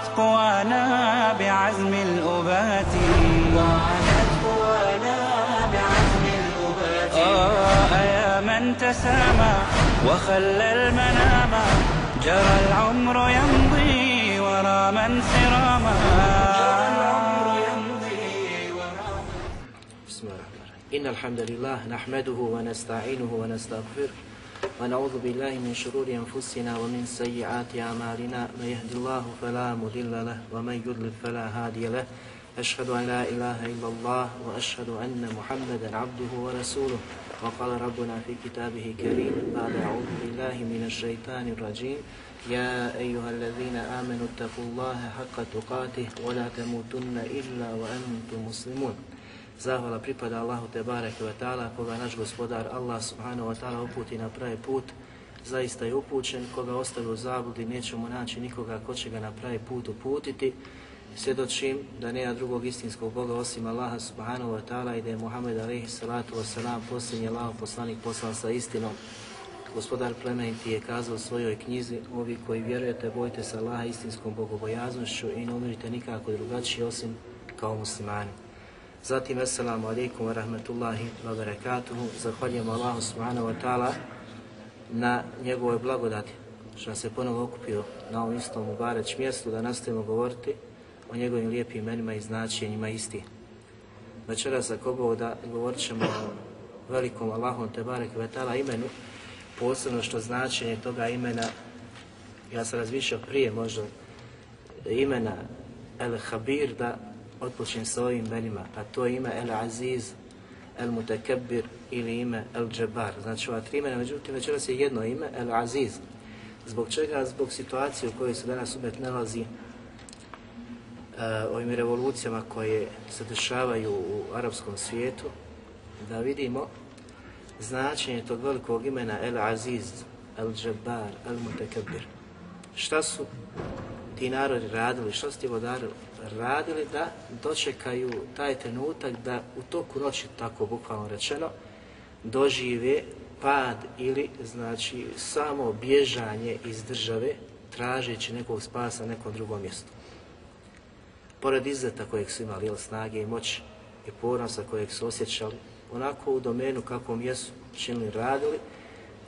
وعادت قوانا بعزم الأبات. وعادت قوانا بعزم الأبات. آه يا من تسامى وخلى المنام. جرى العمر يمضي ورا من سراما جرى العمر يمضي ورا بسم الله الرحمن الرحيم. إن الحمد لله نحمده ونستعينه ونستغفره ونعوذ بالله من شرور أنفسنا ومن سيئات أعمالنا من يهد الله فلا مضل له ومن يضلل فلا هادي له. أشهد أن لا إله إلا الله وأشهد أن محمدا عبده ورسوله. وقال ربنا في كتابه كريم بعد أعوذ بالله من الشيطان الرجيم. يا أيها الذين آمنوا اتقوا الله حق تقاته ولا تموتن إلا وأنتم مسلمون. Zahvala pripada Allahu te bareke ve ta'ala, koga naš gospodar Allah subhanahu wa ta'ala uputi na pravi put, zaista je upućen, koga ostavi u zabludi, nećemo naći nikoga ko će ga na pravi put uputiti, svjedočim da nema drugog istinskog Boga osim Allaha subhanahu wa ta'ala i da je Muhammed alaihi salatu wa salam posljednji Allah poslanik poslan sa istinom. Gospodar plemeniti je kazao u svojoj knjizi, ovi koji vjerujete, bojte se Allaha istinskom bogobojaznošću i ne umirite nikako drugačije osim kao muslimani. Zatim, assalamu alaikum wa rahmatullahi wa barakatuhu. Zahvaljujem Allahu subhanahu wa ta'ala na njegovoj blagodati što nas je ponovo okupio na ovom istom Mubareć mjestu da nastavimo govoriti o njegovim lijepim imenima i značenjima isti. Večeras ako Bog da govorit ćemo o velikom Allahom te barek vetala imenu, posebno što značenje toga imena, ja sam razmišljao prije možda imena El Habir da otpočnem sa ovim imenima, a to je ime El Aziz, El Mutekebir ili ime El Džebar. Znači ova tri imena, međutim večeras je jedno ime El Aziz. Zbog čega? Zbog situacije u kojoj se danas umet nalazi uh, ovim revolucijama koje se dešavaju u arapskom svijetu, da vidimo značenje tog velikog imena El Aziz, El Džebar, El Mutekebir. Šta su ti narodi radili, što su ti vodari radili da dočekaju taj trenutak da u toku noći, tako bukvalno rečeno, dožive pad ili znači samo bježanje iz države tražeći nekog spasa na nekom drugom mjestu. Pored izzeta kojeg su imali jel, snage i moći i ponosa kojeg su osjećali, onako u domenu kakvom jesu činili radili,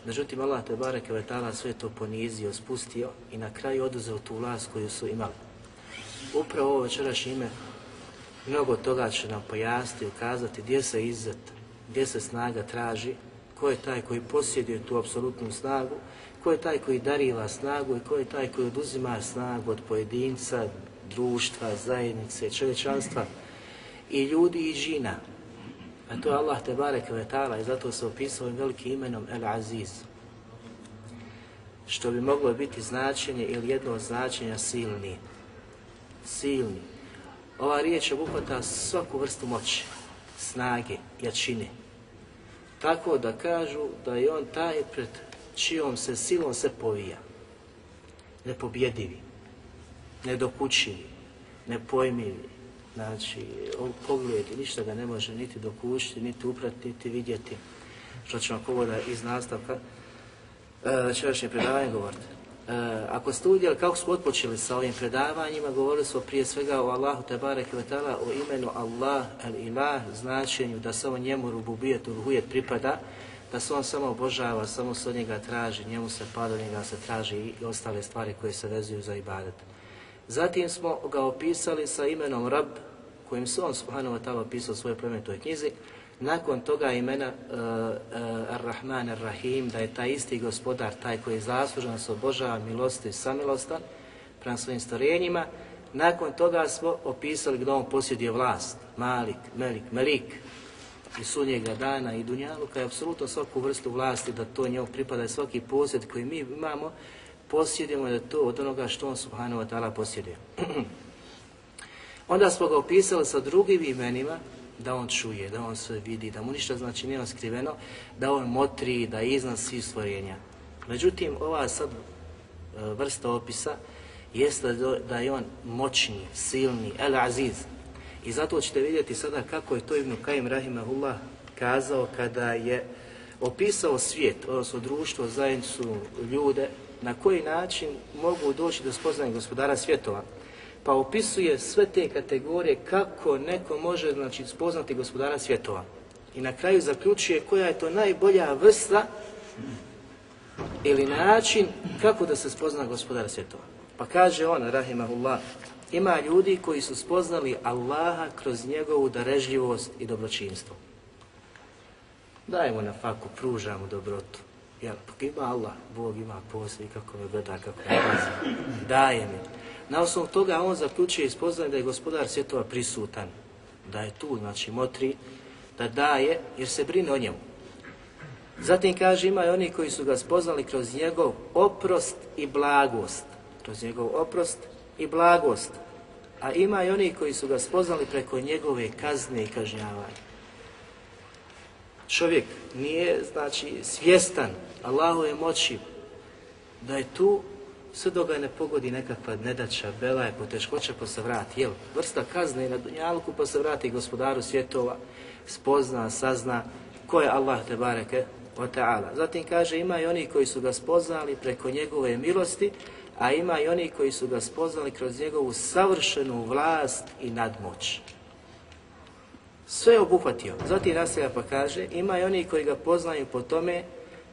međutim Allah te bareke vetala sve to ponizio, spustio i na kraju oduzeo tu vlast koju su imali. Upravo ovo večerašnje ime mnogo toga će nam pojasniti ukazati gdje se izzet, gdje se snaga traži, ko je taj koji posjeduje tu apsolutnu snagu, ko je taj koji dariva snagu i ko je taj koji oduzima snagu od pojedinca, društva, zajednice, čovječanstva i ljudi i džina. A to je Allah te bareke ve ta'ala i zato se opisao ovim velikim imenom El Aziz. Što bi moglo biti značenje ili jedno od značenja silni silni. Ova riječ obuhvata svaku vrstu moći, snage, jačine. Tako da kažu da je on taj pred čijom se silom se povija. Nepobjedivi, nedokućivi, nepojmivi. Znači, pogled ništa ga ne može niti dokućiti, niti uprati, niti vidjeti. Što ćemo povoda iz nastavka večerašnje predavanje govoriti. E, ako ste uvidjeli kako smo otpočeli sa ovim predavanjima, govorili smo prije svega o Allahu te barek o imenu Allah al ilah, značenju da samo njemu rububijet, ruhujet pripada, da se on samo obožava, samo se od njega traži, njemu se pada, njega se traži i ostale stvari koje se vezuju za ibadet. Zatim smo ga opisali sa imenom Rab, kojim se on subhanahu wa ta'ala opisao u svojoj plemenitoj knjizi, nakon toga imena uh, uh, Ar-Rahman Ar-Rahim, da je taj isti gospodar, taj koji je zaslužan se obožava milosti i samilostan prema svojim stvorenjima, nakon toga smo opisali gdje on posjeduje vlast, Malik, Melik, Melik, i sunnjega dana i dunjaluka. I apsolutno svaku vrstu vlasti da to njemu pripada svaki posjed koji mi imamo posjedujemo da je to od onoga što on subhanahu wa ta'ala posjeduje. Onda smo ga opisali sa drugim imenima, da on čuje, da on sve vidi, da mu ništa znači nije skriveno, da on motri, da je iznad svih stvorenja. Međutim, ova sad e, vrsta opisa jeste da je on moćni, silni, el aziz. I zato ćete vidjeti sada kako je to Ibn Kajim Rahimahullah kazao kada je opisao svijet, odnosno društvo, zajednicu, ljude, na koji način mogu doći do spoznanja gospodara svjetova. Pa opisuje sve te kategorije kako neko može znači, spoznati gospodara svjetova. I na kraju zaključuje koja je to najbolja vrsta ili način kako da se spozna gospodara svjetova. Pa kaže on, rahimahullah, ima ljudi koji su spoznali Allaha kroz njegovu darežljivost i dobročinstvo. Dajemo na faku, pružamo dobrotu. Jel, ima Allah, Bog ima poslije, kako me gleda, kako me pazi. Daje mi. Na osnovu toga on zaključuje i spoznaje da je gospodar svjetova prisutan. Da je tu, znači motri, da daje, jer se brine o njemu. Zatim kaže, ima i oni koji su ga spoznali kroz njegov oprost i blagost. Kroz njegov oprost i blagost. A ima i oni koji su ga spoznali preko njegove kazne i kažnjavanja. Čovjek nije, znači, svjestan Allahove moći da je tu sve dok ga ne pogodi nekakva nedaća, bela je, poteškoća pa se vrati. Jel, vrsta kazne na dunjalku pa se vrati gospodaru svjetova, spozna, sazna ko je Allah te bareke o ta'ala. Zatim kaže ima i oni koji su ga spoznali preko njegove milosti, a ima i oni koji su ga spoznali kroz njegovu savršenu vlast i nadmoć. Sve je obuhvatio. Zatim naselja pa kaže, ima i oni koji ga poznaju po tome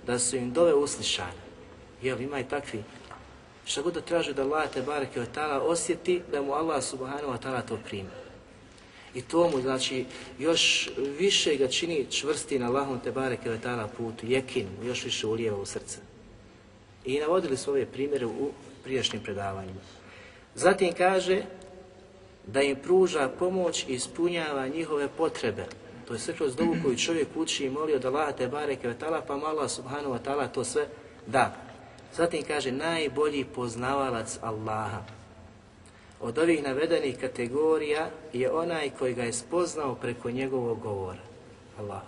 da su im dove uslišane. Jel, ima i takvi. Šta god da traže da Allah te bareke ta'ala osjeti, da mu Allah subhanahu wa ta'ala to primi. I to mu, znači, još više ga čini čvrsti na Allahom te bareke ta'ala putu, jekin, još više ulijeva u srce. I navodili su ove primjere u prijašnjim predavanjima. Zatim kaže da im pruža pomoć i ispunjava njihove potrebe. To je sve kroz dobu koju čovjek uči i moli od Allaha te bareke ta'ala, pa Allah subhanahu wa ta'ala to sve da. Zatim kaže najbolji poznavalac Allaha. Od ovih navedenih kategorija je onaj koji ga je spoznao preko njegovog govora. Allah.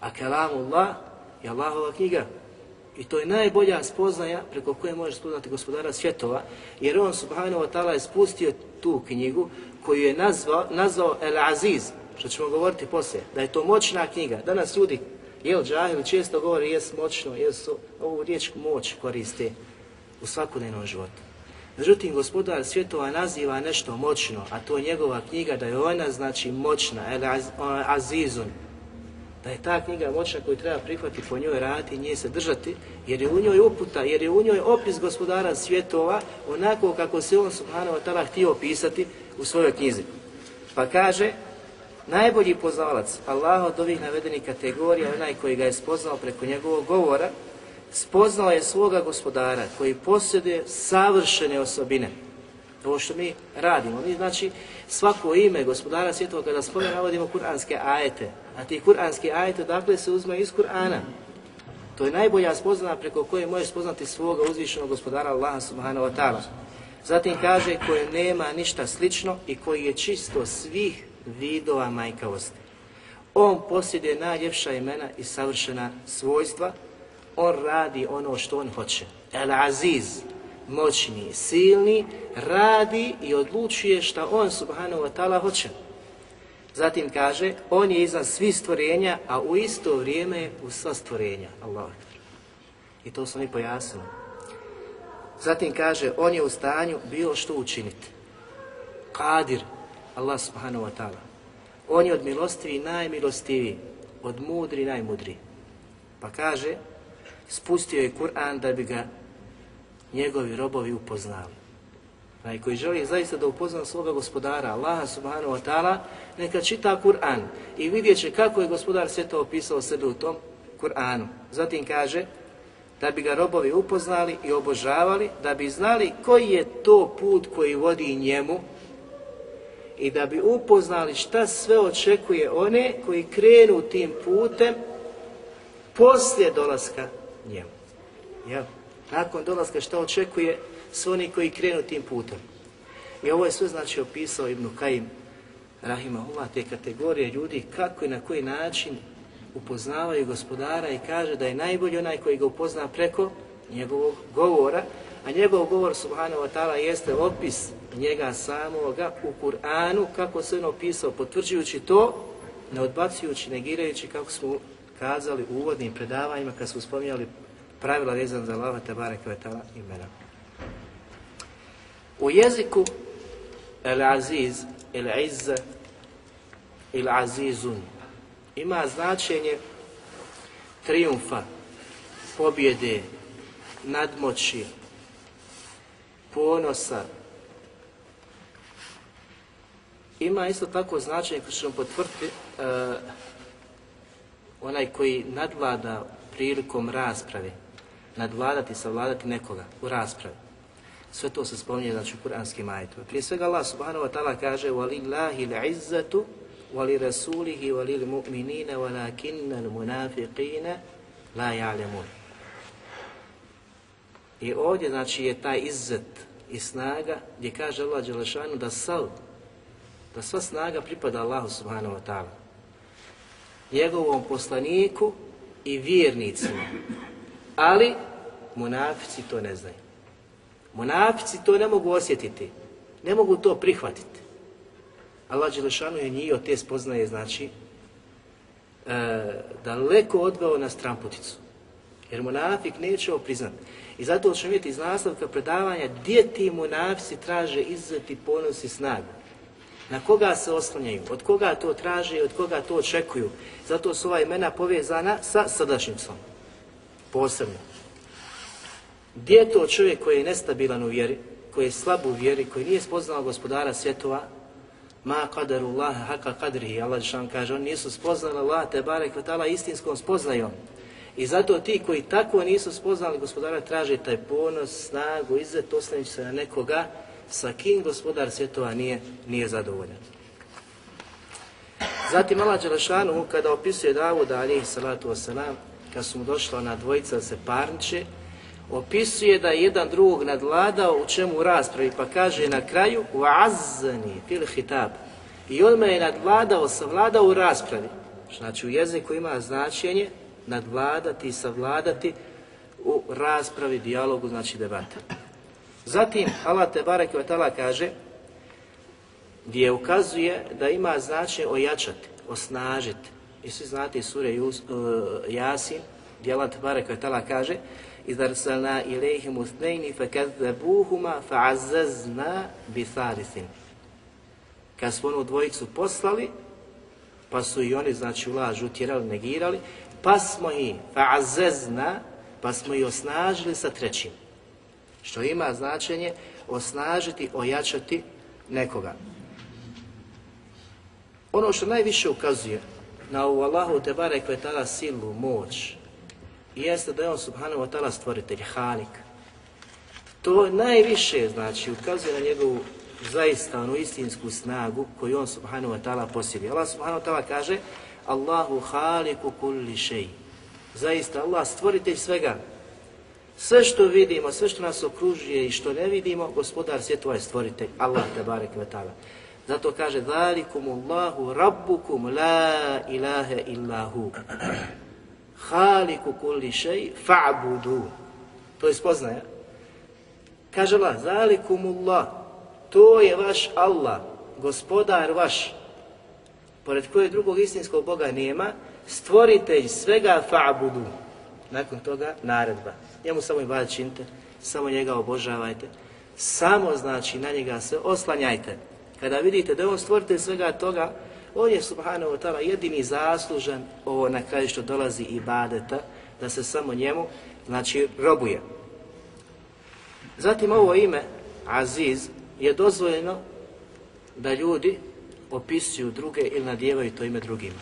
A kalamullah je Allahova knjiga. I to je najbolja spoznaja preko koje može spoznati gospodara svjetova, jer on subhanahu wa ta'ala je spustio tu knjigu koju je nazvao, nazvao El Aziz, što ćemo govoriti poslije, da je to moćna knjiga. Danas ljudi Jel džahili često govori jes moćno, jesu ovu riječ moć koriste u svakodnevnom životu. Međutim, gospodar svjetova naziva nešto moćno, a to je njegova knjiga da je ona znači moćna, el azizun. Da je ta knjiga moćna koju treba prihvatiti po njoj raditi i nje se držati, jer je u njoj uputa, jer je u njoj opis gospodara svjetova onako kako se on subhanahu wa htio opisati u svojoj knjizi. Pa kaže, Najbolji poznavalac Allaha od ovih navedenih kategorija onaj koji ga je spoznao preko njegovog govora, spoznao je svoga gospodara koji posjeduje savršene osobine. To što mi radimo. Mi znači svako ime gospodara svjetova kada spomenemo navodimo kuranske ajete. A ti kuranski ajete dakle se uzme iz Kur'ana. To je najbolja spoznana preko koje možeš spoznati svoga uzvišenog gospodara Allaha subhanahu wa ta'ala. Zatim kaže koje nema ništa slično i koji je čisto svih vidova majkavosti. On posjeduje najljepša imena i savršena svojstva. On radi ono što on hoće. El Aziz, moćni, silni, radi i odlučuje što on subhanahu wa ta'ala hoće. Zatim kaže, on je iza svih stvorenja, a u isto vrijeme je u sva stvorenja. Allah. I to smo mi pojasnili. Zatim kaže, on je u stanju bilo što učiniti. Kadir, Allah subhanahu wa ta'ala. On je od milostivi najmilostiviji, od mudri najmudri. Pa kaže, spustio je Kur'an da bi ga njegovi robovi upoznali. Onaj koji želi zaista da upozna svoga gospodara, Allaha subhanahu wa ta'ala, neka čita Kur'an i vidjet će kako je gospodar sve to opisao sebe u tom Kur'anu. Zatim kaže, da bi ga robovi upoznali i obožavali, da bi znali koji je to put koji vodi njemu, i da bi upoznali šta sve očekuje one koji krenu tim putem poslije dolaska njemu. Jel? Nakon dolaska šta očekuje sve oni koji krenu tim putem. I ovo je sve znači opisao Ibn Kajim, Rahimahullah, te kategorije ljudi kako i na koji način upoznavaju gospodara i kaže da je najbolji onaj koji ga upozna preko njegovog govora, a njegov govor subhanahu wa ta'ala jeste opis njega samoga u Kur'anu, kako se on opisao, potvrđujući to, ne odbacujući, negirajući kako smo kazali u uvodnim predavanjima kad smo spominjali pravila vezan za Allaha tabara kvetala imena. U jeziku El Aziz, El Izza, El Azizun ima značenje triumfa, pobjede, nadmoći, ponosa. Ima isto tako značenje koje ćemo potvrditi uh, onaj koji nadvlada prilikom rasprave, nadvladati, savladati nekoga u raspravi. Sve to se spominje znači u kuranskim ajetima. Prije svega Allah subhanahu wa ta'ala kaže وَلِلَّهِ الْعِزَّةُ وَلِرَسُولِهِ وَلِلْمُؤْمِنِينَ وَلَكِنَّ الْمُنَافِقِينَ لَا يَعْلَمُونَ I ovdje znači je taj izzet i snaga gdje kaže Allah Đelešanu da sav, da sva snaga pripada Allahu subhanahu wa ta'ala. Njegovom poslaniku i vjernicima. Ali munafici to ne znaju. Munafici to ne mogu osjetiti. Ne mogu to prihvatiti. Allah Đelešanu je njih od te spoznaje, znači, e, daleko odveo na stramputicu. Jer munafik neće ovo priznati. I zato ćemo vidjeti iz nastavka predavanja gdje ti munafici traže izzeti ponos i snagu. Na koga se oslanjaju, od koga to traže i od koga to očekuju. Zato su ova imena povezana sa sadašnjicom. Posebno. Gdje je to čovjek koji je nestabilan u vjeri, koji je slab u vjeri, koji nije spoznao gospodara svjetova, ma kadaru Allah haka kadrihi, Allah šan kaže, oni nisu spoznali Allah, te barek vatala istinskom spoznajom. I zato ti koji tako nisu spoznali gospodara traže taj ponos, snagu, izzet, oslanjući se na nekoga sa kim gospodar svjetova nije, nije zadovoljan. Zatim Allah Đelešanu kada opisuje Davuda alihi salatu wasalam, kad su mu došla na dvojica da se parniče, opisuje da je jedan drugog nadvladao u čemu u raspravi, pa kaže na kraju وَعَزَّنِي fil hitab. I on me je nadvladao, savladao u raspravi. Znači u jeziku ima značenje nadvladati i savladati u raspravi, dijalogu, znači debata. Zatim Allah te barek vatala kaže gdje ukazuje da ima značaj ojačati, osnažiti. I svi znate iz sure Jus, uh, Jasin, gdje Allah te barek kaže izarsalna ilaihim usnejni fe kazzabuhuma fe azazna bisarisin. Kad smo onu dvojicu poslali, pa su i oni, znači, u lažu, utjerali, negirali, pa smo i fa azazna, pa smo ih osnažili sa trećim. Što ima značenje osnažiti, ojačati nekoga. Ono što najviše ukazuje na ovu Allahu te barek vetala silu, moć, jeste da je on subhanahu wa stvoritelj, hanik. To najviše znači ukazuje na njegovu zaista onu istinsku snagu koju on subhanahu wa ta'ala posjeduje. Allah subhanahu wa kaže Allahu haliku kulli šeji. Zaista Allah stvoritelj svega. Sve što vidimo, sve što nas okružuje i što ne vidimo, gospodar svjetova je stvoritelj. Allah te barek ve ta'ala. Zato kaže Zalikum Allahu rabbukum la ilahe illahu. Haliku kulli šej fa'budu. To je spoznaja. Kaže Allah, zalikumullah, to je vaš Allah, gospodar vaš, pored koje drugog istinskog Boga nema, stvoritelj svega fa'budu. Nakon toga naredba. Njemu samo i činite, samo njega obožavajte, samo znači na njega se oslanjajte. Kada vidite da je on stvoritelj svega toga, on je subhanahu wa ta'ala jedini zaslužan ovo na kraju što dolazi i badeta, da se samo njemu, znači, robuje. Zatim ovo ime, Aziz, je dozvoljeno da ljudi opisuju druge ili nadjevaju to ime drugima.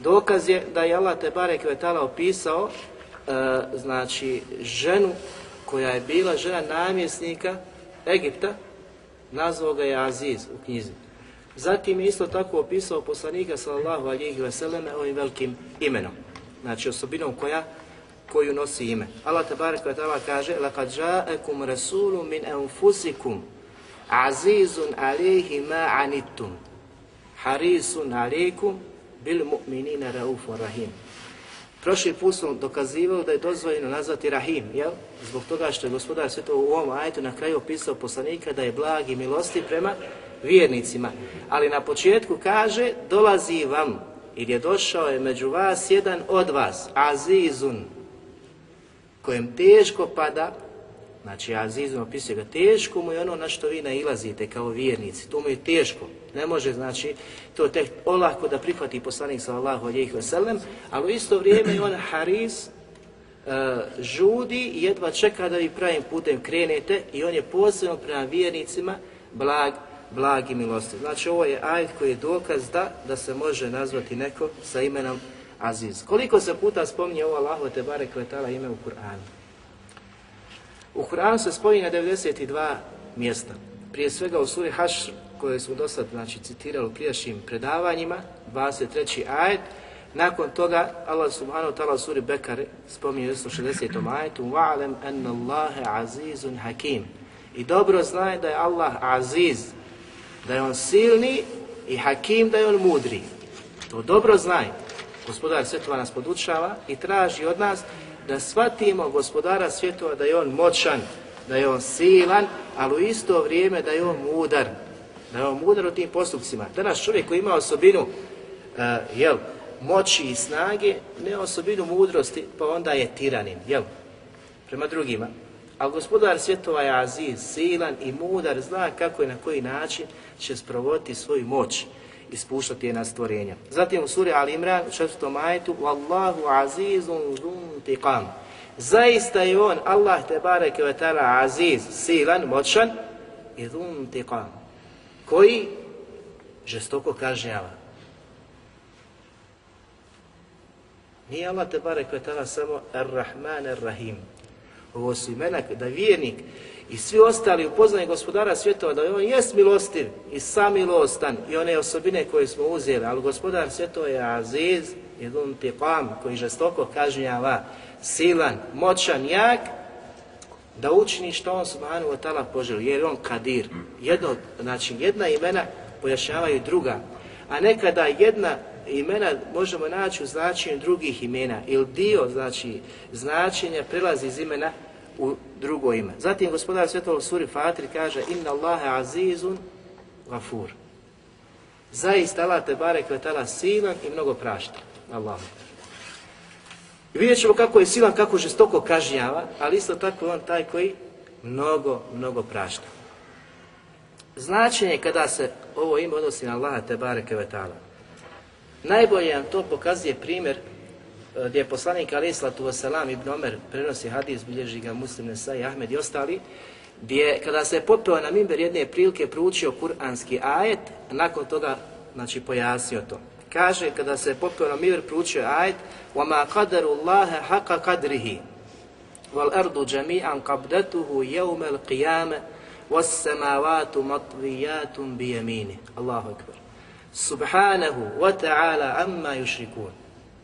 Dokaz je da je Allah Tebare Kvetala opisao znači ženu koja je bila žena namjesnika Egipta, nazvao ga je Aziz u knjizi. Zatim je isto tako opisao poslanika sallallahu alihi vseleme ovim velikim imenom. Znači osobinom koja koju nosi ime. Allah tabarak wa ta'ala kaže لَقَدْ جَاءَكُمْ رَسُولٌ مِنْ أَنْفُسِكُمْ عَزِيزٌ عَلَيْهِ مَا عَنِتُّمْ حَرِيسٌ عَلَيْكُمْ بِالْمُؤْمِنِينَ رَؤُوفٌ رَحِيمٌ Prošli put smo dokazivali da je dozvoljeno nazvati Rahim, jel? Zbog toga što je gospodar sve to u ovom ajetu na kraju opisao poslanika da je blag i milosti prema vjernicima. Ali na početku kaže, dolazi vam, ili je došao je među vas jedan od vas, Azizun, kojem teško pada, znači Azizun opisuje ga, teško mu je ono na što vi nailazite kao vjernici, to mu je teško, ne može znači to tek olako da prihvati poslanik sallallahu alejhi ve sellem, ali u isto vrijeme je on haris uh, žudi i jedva čeka da vi pravim putem krenete i on je posebno prema vjernicima blag, blag i milosti. Znači ovo je ajet koji je dokaz da, da se može nazvati neko sa imenom Aziz. Koliko se puta spominje ovo Allahu te barek letala ime u Kur'anu? U Kur'anu se spominje 92 mjesta. Prije svega u suri Hašr koje smo do sad znači, citirali u prijašnjim predavanjima, 23. ajet, nakon toga Allah subhanahu wa ta'ala u suri Bekare spominje u 160. ajetu وَعْلَمْ أَنَّ اللَّهَ عَزِيزٌ حَكِيمٌ I dobro znaj da je Allah aziz, da je on silni i hakim da je on mudri. To dobro znaj. Gospodar svjetova nas podučava i traži od nas da shvatimo gospodara svjetova da je on moćan, da je on silan, ali u isto vrijeme da je on mudar, da je on mudar u tim postupcima. Danas čovjek koji ima osobinu uh, jel, moći i snage, ne osobinu mudrosti, pa onda je tiranin, jel? Prema drugima. A gospodar svjetova je aziz, silan i mudar, zna kako i na koji način će sprovoditi svoju moć i spuštati je na stvorenja. Zatim u suri Al Imran, u četvrtom ajetu, Wallahu azizun zuntiqam. Zaista je on, Allah te bareke ve ta'ala aziz, silan, moćan i zuntiqam koji žestoko kažnjava. Nije Allah te bare kvetala samo Ar-Rahman Ar-Rahim. Ovo su imena da vjernik i svi ostali upoznaju gospodara svjetova da on jest milostiv i sam milostan i one osobine koje smo uzeli, ali gospodar svjetova je Aziz i Dun Tiqam koji žestoko kažnjava, silan, moćan, jak da učini što on subhanahu wa ta'ala poželi, jer on kadir. Jedno, znači jedna imena pojašnjavaju druga, a nekada jedna imena možemo naći u značenju drugih imena ili dio znači značenja prelazi iz imena u drugo ime. Zatim gospodar Svetog suri Fatri kaže Inna Allahe azizun gafur. Zaista Allah te barek vetala silan i mnogo prašta. Allah. I vidjet ćemo kako je silan, kako žestoko kažnjava, ali isto tako on taj koji mnogo, mnogo prašta. Značenje kada se ovo ime odnosi na Allaha te vetala. Najbolje nam to pokazuje primjer gdje je poslanik Ali Islatu Veselam ibn Omer prenosi hadis, bilježi ga Muslim Nesai, Ahmed i ostali, gdje kada se je popeo na mimber jedne prilike proučio kuranski ajet, nakon toga znači pojasnio to. Kaže, kada se je popeo na mimber proučio ajet, وَمَا قَدَرُ اللَّهَ حَقَ قَدْرِهِ وَالْأَرْضُ جَمِيعًا قَبْدَتُهُ يَوْمَ الْقِيَامَ وَالسَّمَاوَاتُ مَطْوِيَاتٌ بِيَمِينِ Allahu Akbar. Subhanahu wa ta'ala amma yushrikun.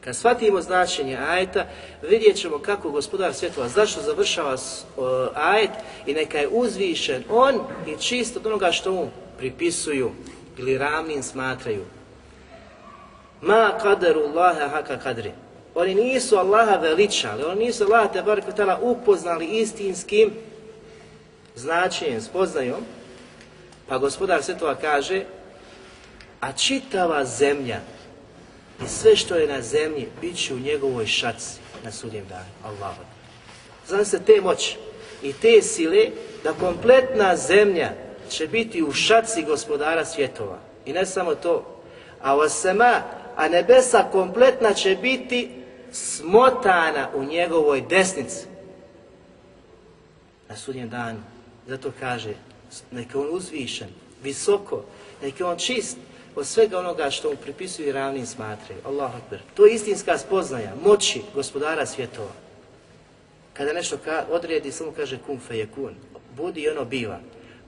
Kad shvatimo značenje ajeta, vidjet ćemo kako gospodar svjetova, zašto završava ajet i neka je uzvišen on i čist od onoga što mu pripisuju ili ravnim smatraju. Ma kaderu Allahe haka kadri. Oni nisu Allaha veličali, oni nisu Allaha te bar upoznali istinskim značenjem, spoznajom, pa gospodar svjetova kaže a čitava zemlja i sve što je na zemlji bit će u njegovoj šaci na sudjem danu. Allah. Znam se te moći i te sile da kompletna zemlja će biti u šaci gospodara svjetova. I ne samo to, a osema, a nebesa kompletna će biti smotana u njegovoj desnici. Na sudnjem danu. Zato kaže, neka on uzvišen, visoko, neka on čist, od svega onoga što mu pripisuju i ravnim smatraju. Allahu Akbar. To je istinska spoznaja, moći gospodara svjetova. Kada nešto ka, odredi, samo kaže kun fe kun. Budi i ono biva.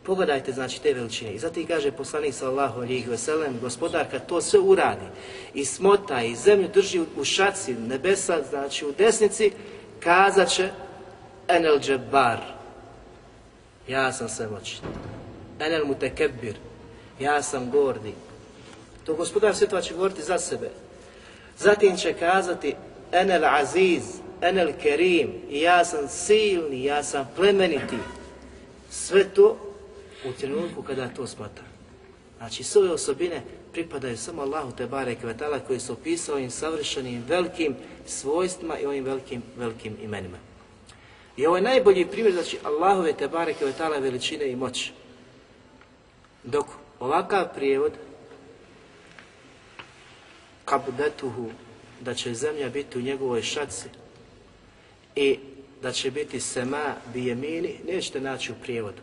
Pogledajte znači te veličine. I zato i kaže poslanik sallahu alijih veselem, gospodar kad to sve uradi i smota i zemlju drži u šaci nebesa, znači u desnici, kazat će enel džebar, ja sam svemoćni. Enel mutekebbir, ja sam gordi. To gospodar svjetova će govoriti za sebe. Zatim će kazati enel aziz, enel kerim, ja sam silni, ja sam plemeniti. Sve to u trenutku kada to smatra. Znači, sve ove osobine pripadaju samo Allahu te barek koji su opisao ovim savršenim velikim svojstvima i ovim velikim, velikim imenima. I ovo je najbolji primjer, znači Allahove te vetala veličine i moći. Dok ovakav prijevod kabdetuhu, da će zemlja biti u njegovoj šaci i da će biti sema bijemini, nećete naći u prijevodu.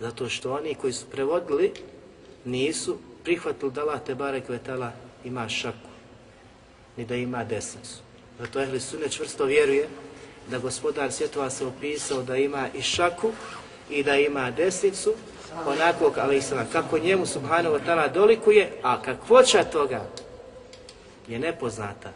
Zato što oni koji su prevodili nisu prihvatili da Allah te barek vetala ima šaku, ni da ima desnicu. Zato Ehli Sunne čvrsto vjeruje da gospodar svjetova se opisao da ima i šaku i da ima desnicu, onako ali kako njemu subhanahu wa ta'ala dolikuje, a kakvoća toga je nepoznata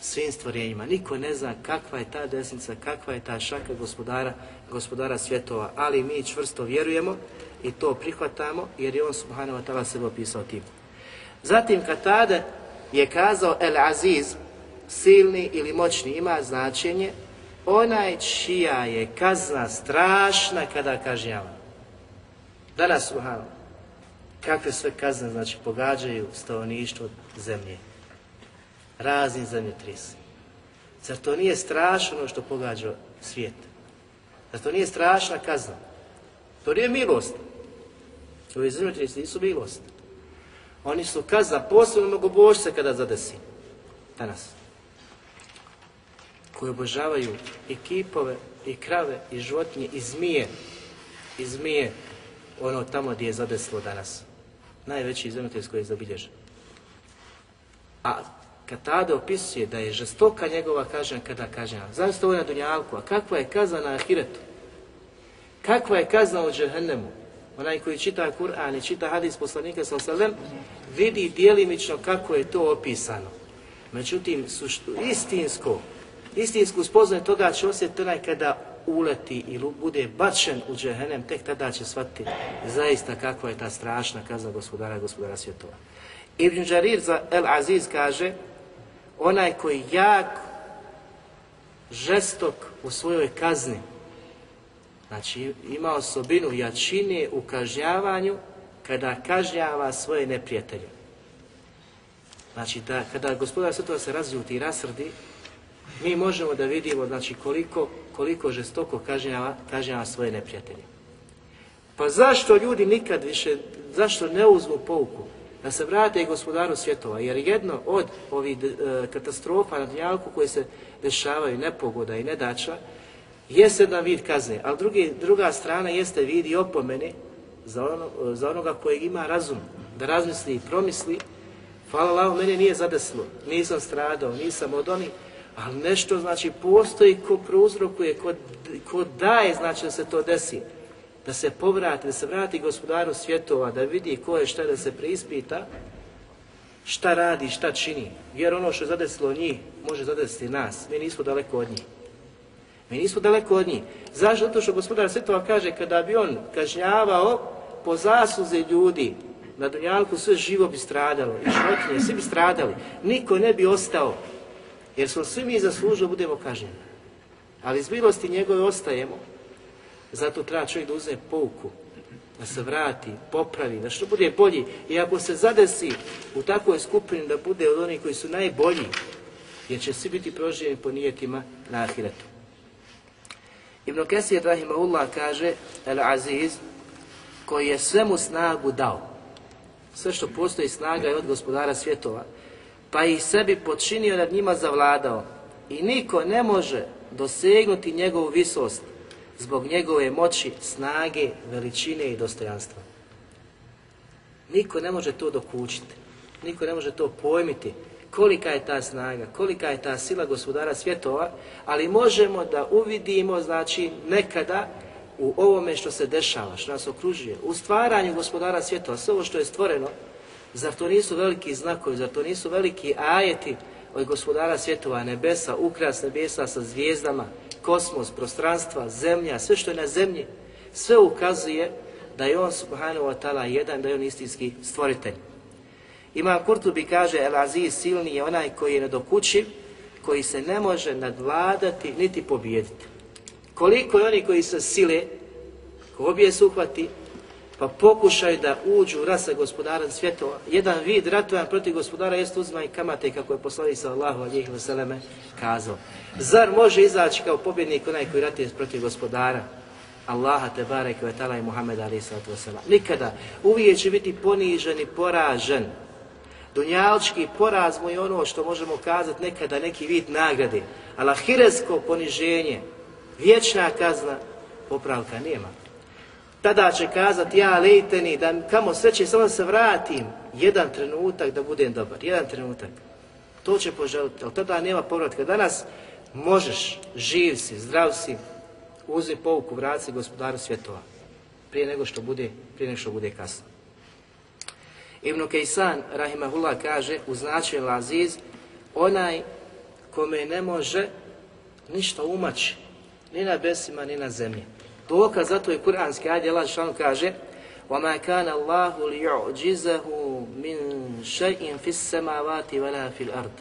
svim stvorenjima. Niko ne zna kakva je ta desnica, kakva je ta šaka gospodara, gospodara svjetova, ali mi čvrsto vjerujemo i to prihvatamo jer je on subhanahu wa ta'ala sebe opisao tim. Zatim Katade je kazao El Aziz, silni ili moćni, ima značenje onaj čija je kazna strašna kada kažnjava. Danas, subhanahu, kakve sve kazne znači pogađaju stanovništvo zemlje razni zemljotrisi. Zar to nije strašno ono što pogađa svijet? Zar to nije strašna kazna? To nije milost. Ovi zemljotrisi nisu milost. Oni su kazna posebno mnogo se kada zadesi. Danas. Koji obožavaju i kipove, i krave, i životinje, i zmije. I zmije ono tamo gdje je zadeslo danas. Najveći zemljotres koji je zabilježen. A kad opisuje da je žestoka njegova kažnja kada kažnjava. Zašto ovo na Dunjalku, a kakva je kazna na Ahiretu? Kakva je kazna u Džehennemu? Onaj koji čita Kur'an i čita hadis poslanika sallam, vidi dijelimično kako je to opisano. Međutim, suštu, istinsko, istinsku spoznaju toga će osjetiti onaj kada uleti ili bude bačen u džehennem, tek tada će shvatiti zaista kakva je ta strašna kazna gospodara gospodara svjetova. Ibn Đarir za El Aziz kaže onaj koji jak, žestok u svojoj kazni, znači ima osobinu jačine u kažnjavanju kada kažnjava svoje neprijatelje. Znači da kada gospodar svetova se razljuti i rasrdi, mi možemo da vidimo znači koliko, koliko žestoko kažnjava, kažnjava svoje neprijatelje. Pa zašto ljudi nikad više, zašto ne uzmu pouku? da se vrate i gospodaru svjetova, jer jedno od ovih e, katastrofa na dnjalku koje se dešavaju, nepogoda i nedača, jeste jedan vid kazne, ali drugi, druga strana jeste vid i opomene za, ono, za onoga kojeg ima razum, da razmisli i promisli, hvala Allah, mene nije zadeslo, nisam stradao, nisam od onih, ali nešto znači postoji ko prouzrokuje, ko, ko daje znači da se to desi da se povrati, da se vrati gospodaru svjetova, da vidi ko je šta da se preispita, šta radi, šta čini. Jer ono što je zadesilo njih, može zadesiti nas. Mi nismo daleko od njih. Mi nismo daleko od njih. Zašto? Zato što gospodar svjetova kaže kada bi on kažnjavao po zasluze ljudi, na Dunjalku sve živo bi stradalo i životinje, svi bi stradali. Niko ne bi ostao, jer smo svi mi zaslužili budemo kažnjeni. Ali iz milosti njegove ostajemo, zato treba čovjek da uzme pouku, da se vrati, popravi, da što bude bolji. I ako se zadesi u takvoj skupini da bude od onih koji su najbolji, jer će svi biti proživljeni po nijetima na ahiretu. Ibn Kesir Rahimahullah kaže, El Aziz, koji je svemu snagu dao. Sve što postoji snaga je od gospodara svjetova. Pa ih sebi počinio nad njima zavladao. I niko ne može dosegnuti njegovu visost zbog njegove moći, snage, veličine i dostojanstva. Niko ne može to dokučiti, niko ne može to pojmiti kolika je ta snaga, kolika je ta sila gospodara svjetova, ali možemo da uvidimo, znači, nekada u ovome što se dešava, što nas okružuje, u stvaranju gospodara svjetova, sve ovo što je stvoreno, zar to nisu veliki znakovi, zar to nisu veliki ajeti od gospodara svjetova, nebesa, ukras nebesa sa zvijezdama, kosmos, prostranstva, zemlja, sve što je na zemlji, sve ukazuje da je on subhanahu wa ta'ala jedan, da je on istinski stvoritelj. Imam Kurtubi kaže, El Aziz silni je onaj koji je nedokućiv, koji se ne može nadvladati niti pobijediti. Koliko je oni koji se sile, ko obje se uhvati, pa pokušaju da uđu u rat sa gospodarom svjetova. Jedan vid ratovan protiv gospodara jest uzmaj kamate, kako je poslanik Allahu alijih vseleme kazao. Zar može izaći kao pobjednik onaj koji ratuje protiv gospodara? Allaha te barek ve i Muhammeda wasalam. Nikada. Uvijek će biti ponižen i poražen. Dunjalčki poraz mu je ono što možemo kazati nekada neki vid nagrade. Ali ahiresko poniženje, vječna kazna, popravka nema. Tada će kazati ja lejteni da kamo sreće samo se vratim jedan trenutak da budem dobar, jedan trenutak. To će poželiti, ali tada nema povratka. Danas možeš, živ si, zdrav si, uzmi pouku, vrati gospodaru svjetova. Prije nego što bude, prije nego što bude kasno. Ibn Kejsan, rahimahullah, kaže u značaju Aziz, onaj kome ne može ništa umaći, ni na besima, ni na zemlji. Dokaz zato je kuranski ajde, Allah šalno kaže وَمَا كَانَ اللَّهُ لِيُعْجِزَهُ مِنْ شَيْءٍ فِي السَّمَاوَاتِ وَلَا فِي الْأَرْضِ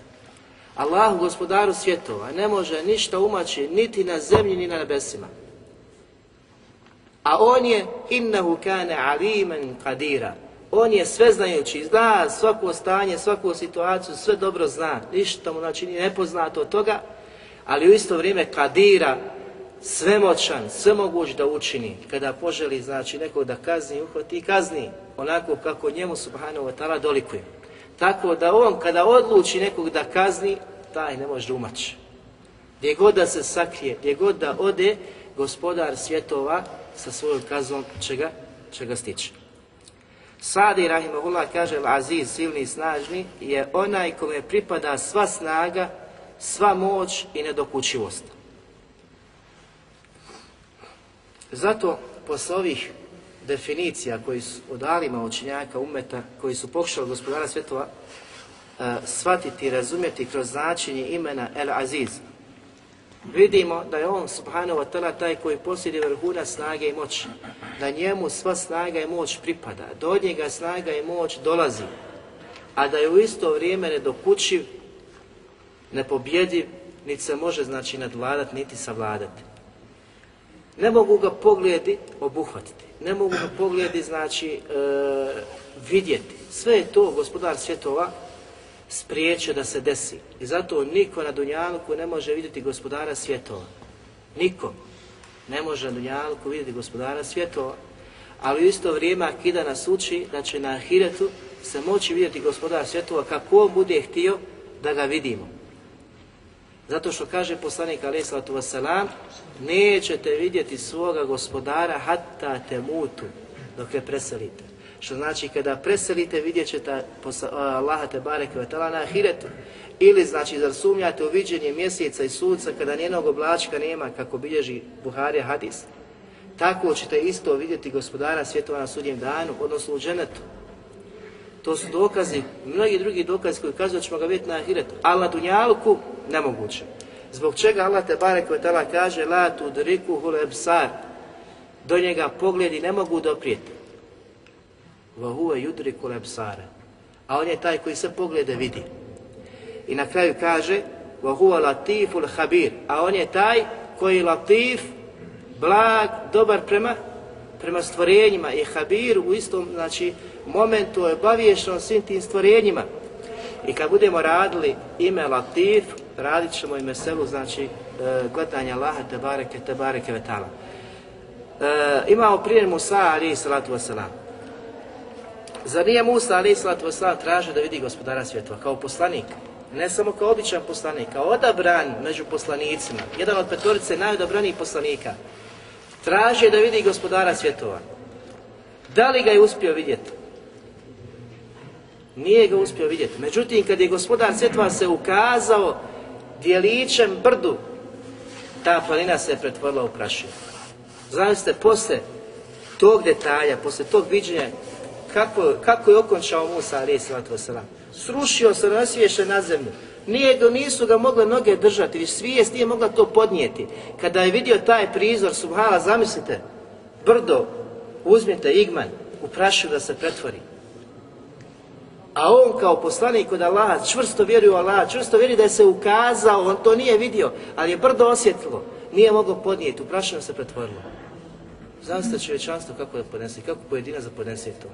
Allahu, gospodaru svjetova, ne može ništa umaći niti na zemlji, ni na nebesima. A on je innahu kane aliman qadira. On je sveznajući, zna svako stanje, svaku situaciju, sve dobro zna. Ništa mu znači nije nepoznato od toga, ali u isto vrijeme kadira, svemoćan, svemoguć da učini. Kada poželi, znači, nekog da kazni, uhvati i kazni. Onako kako njemu, subhanahu wa ta'ala, dolikuje. Tako da on, kada odluči nekog da kazni, taj ne može umaći. Gdje god da se sakrije, gdje god da ode, gospodar svjetova sa svojom kaznom će ga, će ga stići. Sadi Rahimahullah kaže Aziz, silni i snažni, je onaj kome pripada sva snaga, sva moć i nedokućivost. Zato posle ovih definicija koji su od alima učenjaka umeta, koji su pokušali gospodara svjetova uh, shvatiti i razumjeti kroz značenje imena El Aziz, vidimo da je on subhanahu wa ta'ala taj koji posjeduje vrhuna snage i moći. Da njemu sva snaga i moć pripada. Do njega snaga i moć dolazi. A da je u isto vrijeme nedokućiv, nepobjediv, niti se može znači nadvladati, niti savladati. Ne mogu ga pogledi obuhvatiti. Ne mogu ga pogledi znači e, vidjeti. Sve je to gospodar svjetova spriječio da se desi. I zato niko na Dunjaluku ne može vidjeti gospodara svjetova. Niko ne može na Dunjaluku vidjeti gospodara svjetova. Ali u isto vrijeme Akida nas uči da će na Ahiretu se moći vidjeti gospodara svjetova kako on bude htio da ga vidimo. Zato što kaže poslanik alaih sallatu nećete vidjeti svoga gospodara hatta te mutu dok ne preselite. Što znači kada preselite vidjet ćete Allaha te bareke na ahiretu. Ili znači zar sumnjate u viđenje mjeseca i sunca kada njenog oblačka nema kako bilježi Buharija hadis. Tako ćete isto vidjeti gospodara svjetova na sudnjem danu, odnosno u dženetu. To su dokazi, mnogi drugi dokazi koji kazuju da ćemo ga vidjeti na ahiretu. Ali na dunjalku nemoguće. Zbog čega Allah te barek ve kaže la tudriku hul ebsar. Do njega pogledi ne mogu doprijeti. Wa huwa yudriku al A on je taj koji se poglede vidi. I na kraju kaže wa huwa latiful habir. A on je taj koji latif, blag, dobar prema prema stvorenjima i habir u istom znači momentu je obaviješten svim tim stvorenjima. I kad budemo radili ime Latif, radit ćemo i meselu, znači e, gledanja Allaha te bareke, te bareke vetala. E, imamo prije Musa, ali salatu wasalam. Zar nije Musa, ali salatu wasalam, tražio da vidi gospodara svjetova kao poslanik? Ne samo kao običan poslanik, kao odabran među poslanicima, jedan od petorice najodabranijih poslanika. Tražio da vidi gospodara svjetova. Da li ga je uspio vidjeti? Nije ga uspio vidjeti. Međutim, kad je gospodar svjetova se ukazao dijelićem brdu, ta planina se pretvorila u prašinu. Zamislite, posle tog detalja, posle tog viđenja, kako, kako je okončao Musa wasalam. Srušio se, nasviješen na zemlju. Nije ga, nisu ga mogle noge držati, svijest nije mogla to podnijeti. Kada je vidio taj prizor, subhala, zamislite, brdo, uzmite igman, u da se pretvori. A on kao poslanik od Allaha čvrsto vjeruje u Allaha, čvrsto vjeruje da je se ukazao, on to nije vidio, ali je brdo osjetilo, nije mogao podnijeti, u prašinu se pretvorilo. Zamislite čovječanstvo kako da podnese, kako pojedinac da podnese to.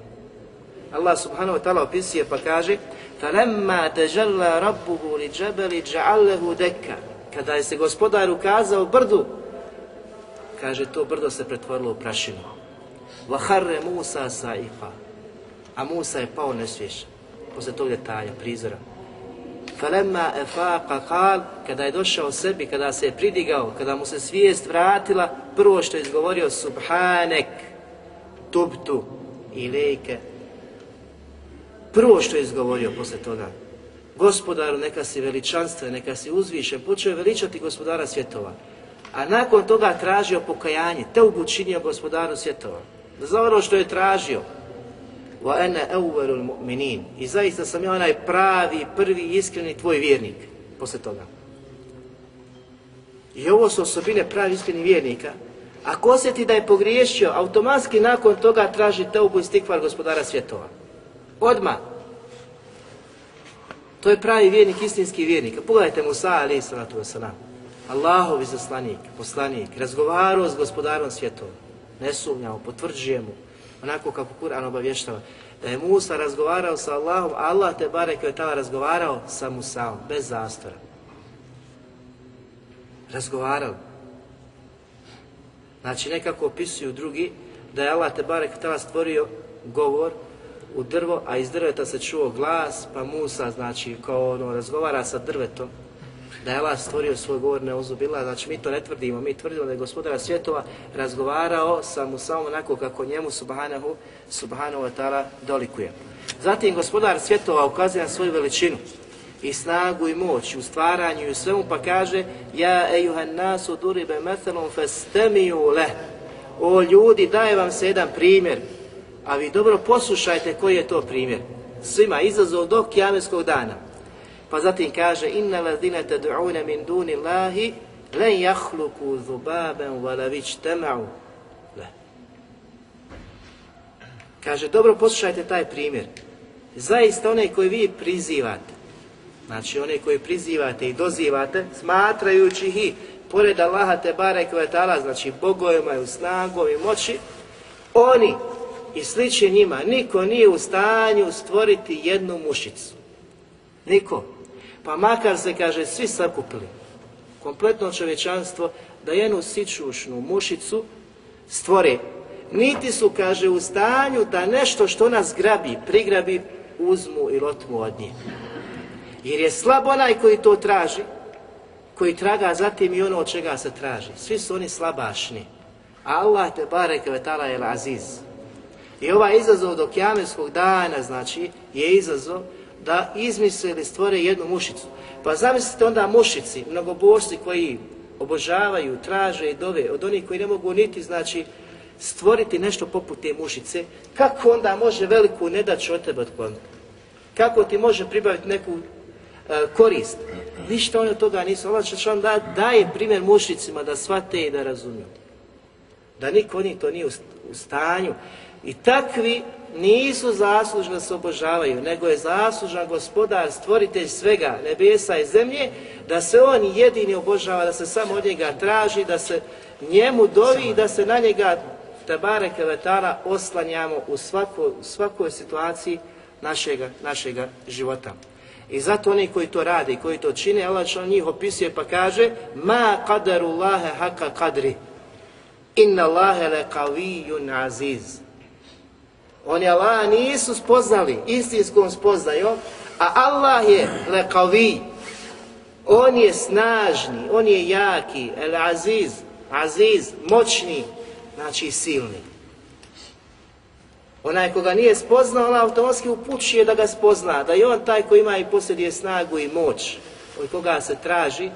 Allah subhanahu wa ta'ala opisuje pa kaže فَلَمَّا تَجَلَّ رَبُّهُ لِجَبَلِ جَعَلَّهُ دَكَّ Kada je se gospodar ukazao brdu, kaže to brdo se pretvorilo u prašinu. وَحَرَّ مُوسَى سَائِقًا A Musa je pao nesvješan posle tog detalja, prizora. Falemma efaqa kal, kada je došao sebi, kada se je pridigao, kada mu se svijest vratila, prvo što je izgovorio subhanek, tubtu, ilejke. Prvo što je izgovorio posle toga, gospodaru neka si veličanstven, neka si uzvišen, počeo je veličati gospodara svjetova. A nakon toga tražio pokajanje, te učinio gospodaru svjetova. Za ono što je tražio, Wa ana awwalul mu'minin. I zaista sam ja onaj pravi, prvi, iskreni tvoj vjernik. Posle toga. I ovo su osobine pravi, iskreni vjernika. Ako osjeti da je pogriješio, automatski nakon toga traži teubu i stikvar gospodara svjetova. Odmah. To je pravi vjernik, istinski vjernik. Pogledajte Musa, alaih salatu wasalam. Allahov izaslanik, poslanik, razgovarao s gospodarom svjetova. Ne sumnjao, potvrđuje mu. Onako kako Kur'an obavještava. Da je Musa razgovarao sa Allahom, Allah te barek je tada razgovarao sa Musaom, bez zastora. Razgovarao. Znači nekako opisuju drugi da je Allah te barek tada stvorio govor u drvo, a iz drveta se čuo glas, pa Musa, znači, kao ono, razgovara sa drvetom, da je Allah stvorio svoj govor neuzubila, znači mi to ne tvrdimo, mi tvrdimo da je gospodara svjetova razgovarao sa Musaom onako kako njemu subhanahu, subhanahu wa ta'ala dolikuje. Zatim gospodar svjetova ukazuje na svoju veličinu i snagu i moć u stvaranju i svemu pa kaže Ja ejuhan nasu duribe methelom festemiju leh O ljudi, daje vam se jedan primjer a vi dobro poslušajte koji je to primjer. Svima izazov do kijameskog dana. Pa zatim kaže inna ladina tad'una min duni Allahi len yakhluqu dhubaban wa law ijtama'u Kaže, dobro poslušajte taj primjer. Zaista one koji vi prizivate, znači one koji prizivate i dozivate, smatrajući ih pored Allaha te barek ta'ala, znači bogovima i snagom i moći, oni i sliče njima, niko nije u stanju stvoriti jednu mušicu. Niko. Pa makar se, kaže, svi sakupili, kompletno čovječanstvo, da jednu sičušnu mušicu stvore. Niti su, kaže, u stanju da nešto što nas grabi, prigrabi, uzmu i otmu od nje. Jer je slab onaj koji to traži, koji traga zatim i ono od čega se traži. Svi su oni slabašni. Allah te bareke vetala je aziz. I ovaj izazov do kjamerskog dana, znači, je izazov da izmisle ili stvore jednu mušicu. Pa zamislite onda mušici, mnogobožci koji obožavaju, traže i dove, od onih koji ne mogu niti, znači, stvoriti nešto poput te mušice, kako onda može veliku nedaću od tebe otkloniti? Kako ti može pribaviti neku e, korist? Ništa oni od toga nisu. Će vam da, daje primjer mušicima da shvate i da razumiju. Da niko od to nije u stanju i takvi nisu zaslužni da se obožavaju, nego je zaslužan gospodar, stvoritelj svega, nebesa i zemlje, da se on jedini obožava, da se samo od njega traži, da se njemu dovi i da se na njega tabare kevetara oslanjamo u, svako, svakoj situaciji našega, našega života. I zato oni koji to rade koji to čine, Allah što njih opisuje pa kaže Ma Allahe haka kadri Inna Allahe le aziz oni Allah nisu spoznali istinskom spoznajom, a Allah je lekavi. On je snažni, on je jaki, el aziz, aziz, moćni, znači silni. Onaj koga nije spoznao, on automatski upućuje da ga spozna, da je on taj koji ima i posjeduje snagu i moć, od koga se traži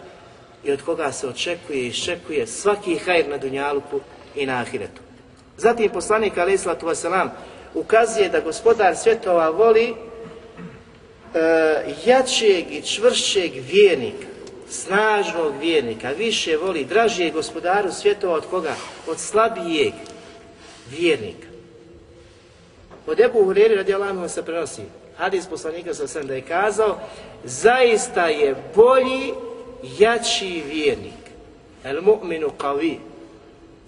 i od koga se očekuje i iščekuje svaki hajr na Dunjaluku i na Ahiretu. Zatim poslanik alaih wasalam ukazuje da gospodar svjetova voli jačeg i čvršćeg vjernika, snažnog vjernika, više voli, draži je gospodaru svjetova od koga? Od slabijeg vjernika. Od Ebu Hureri radi Allah se prenosi. Hadis poslanika sa sam da je kazao, zaista je bolji, jači vjernik. El mu'minu qavi,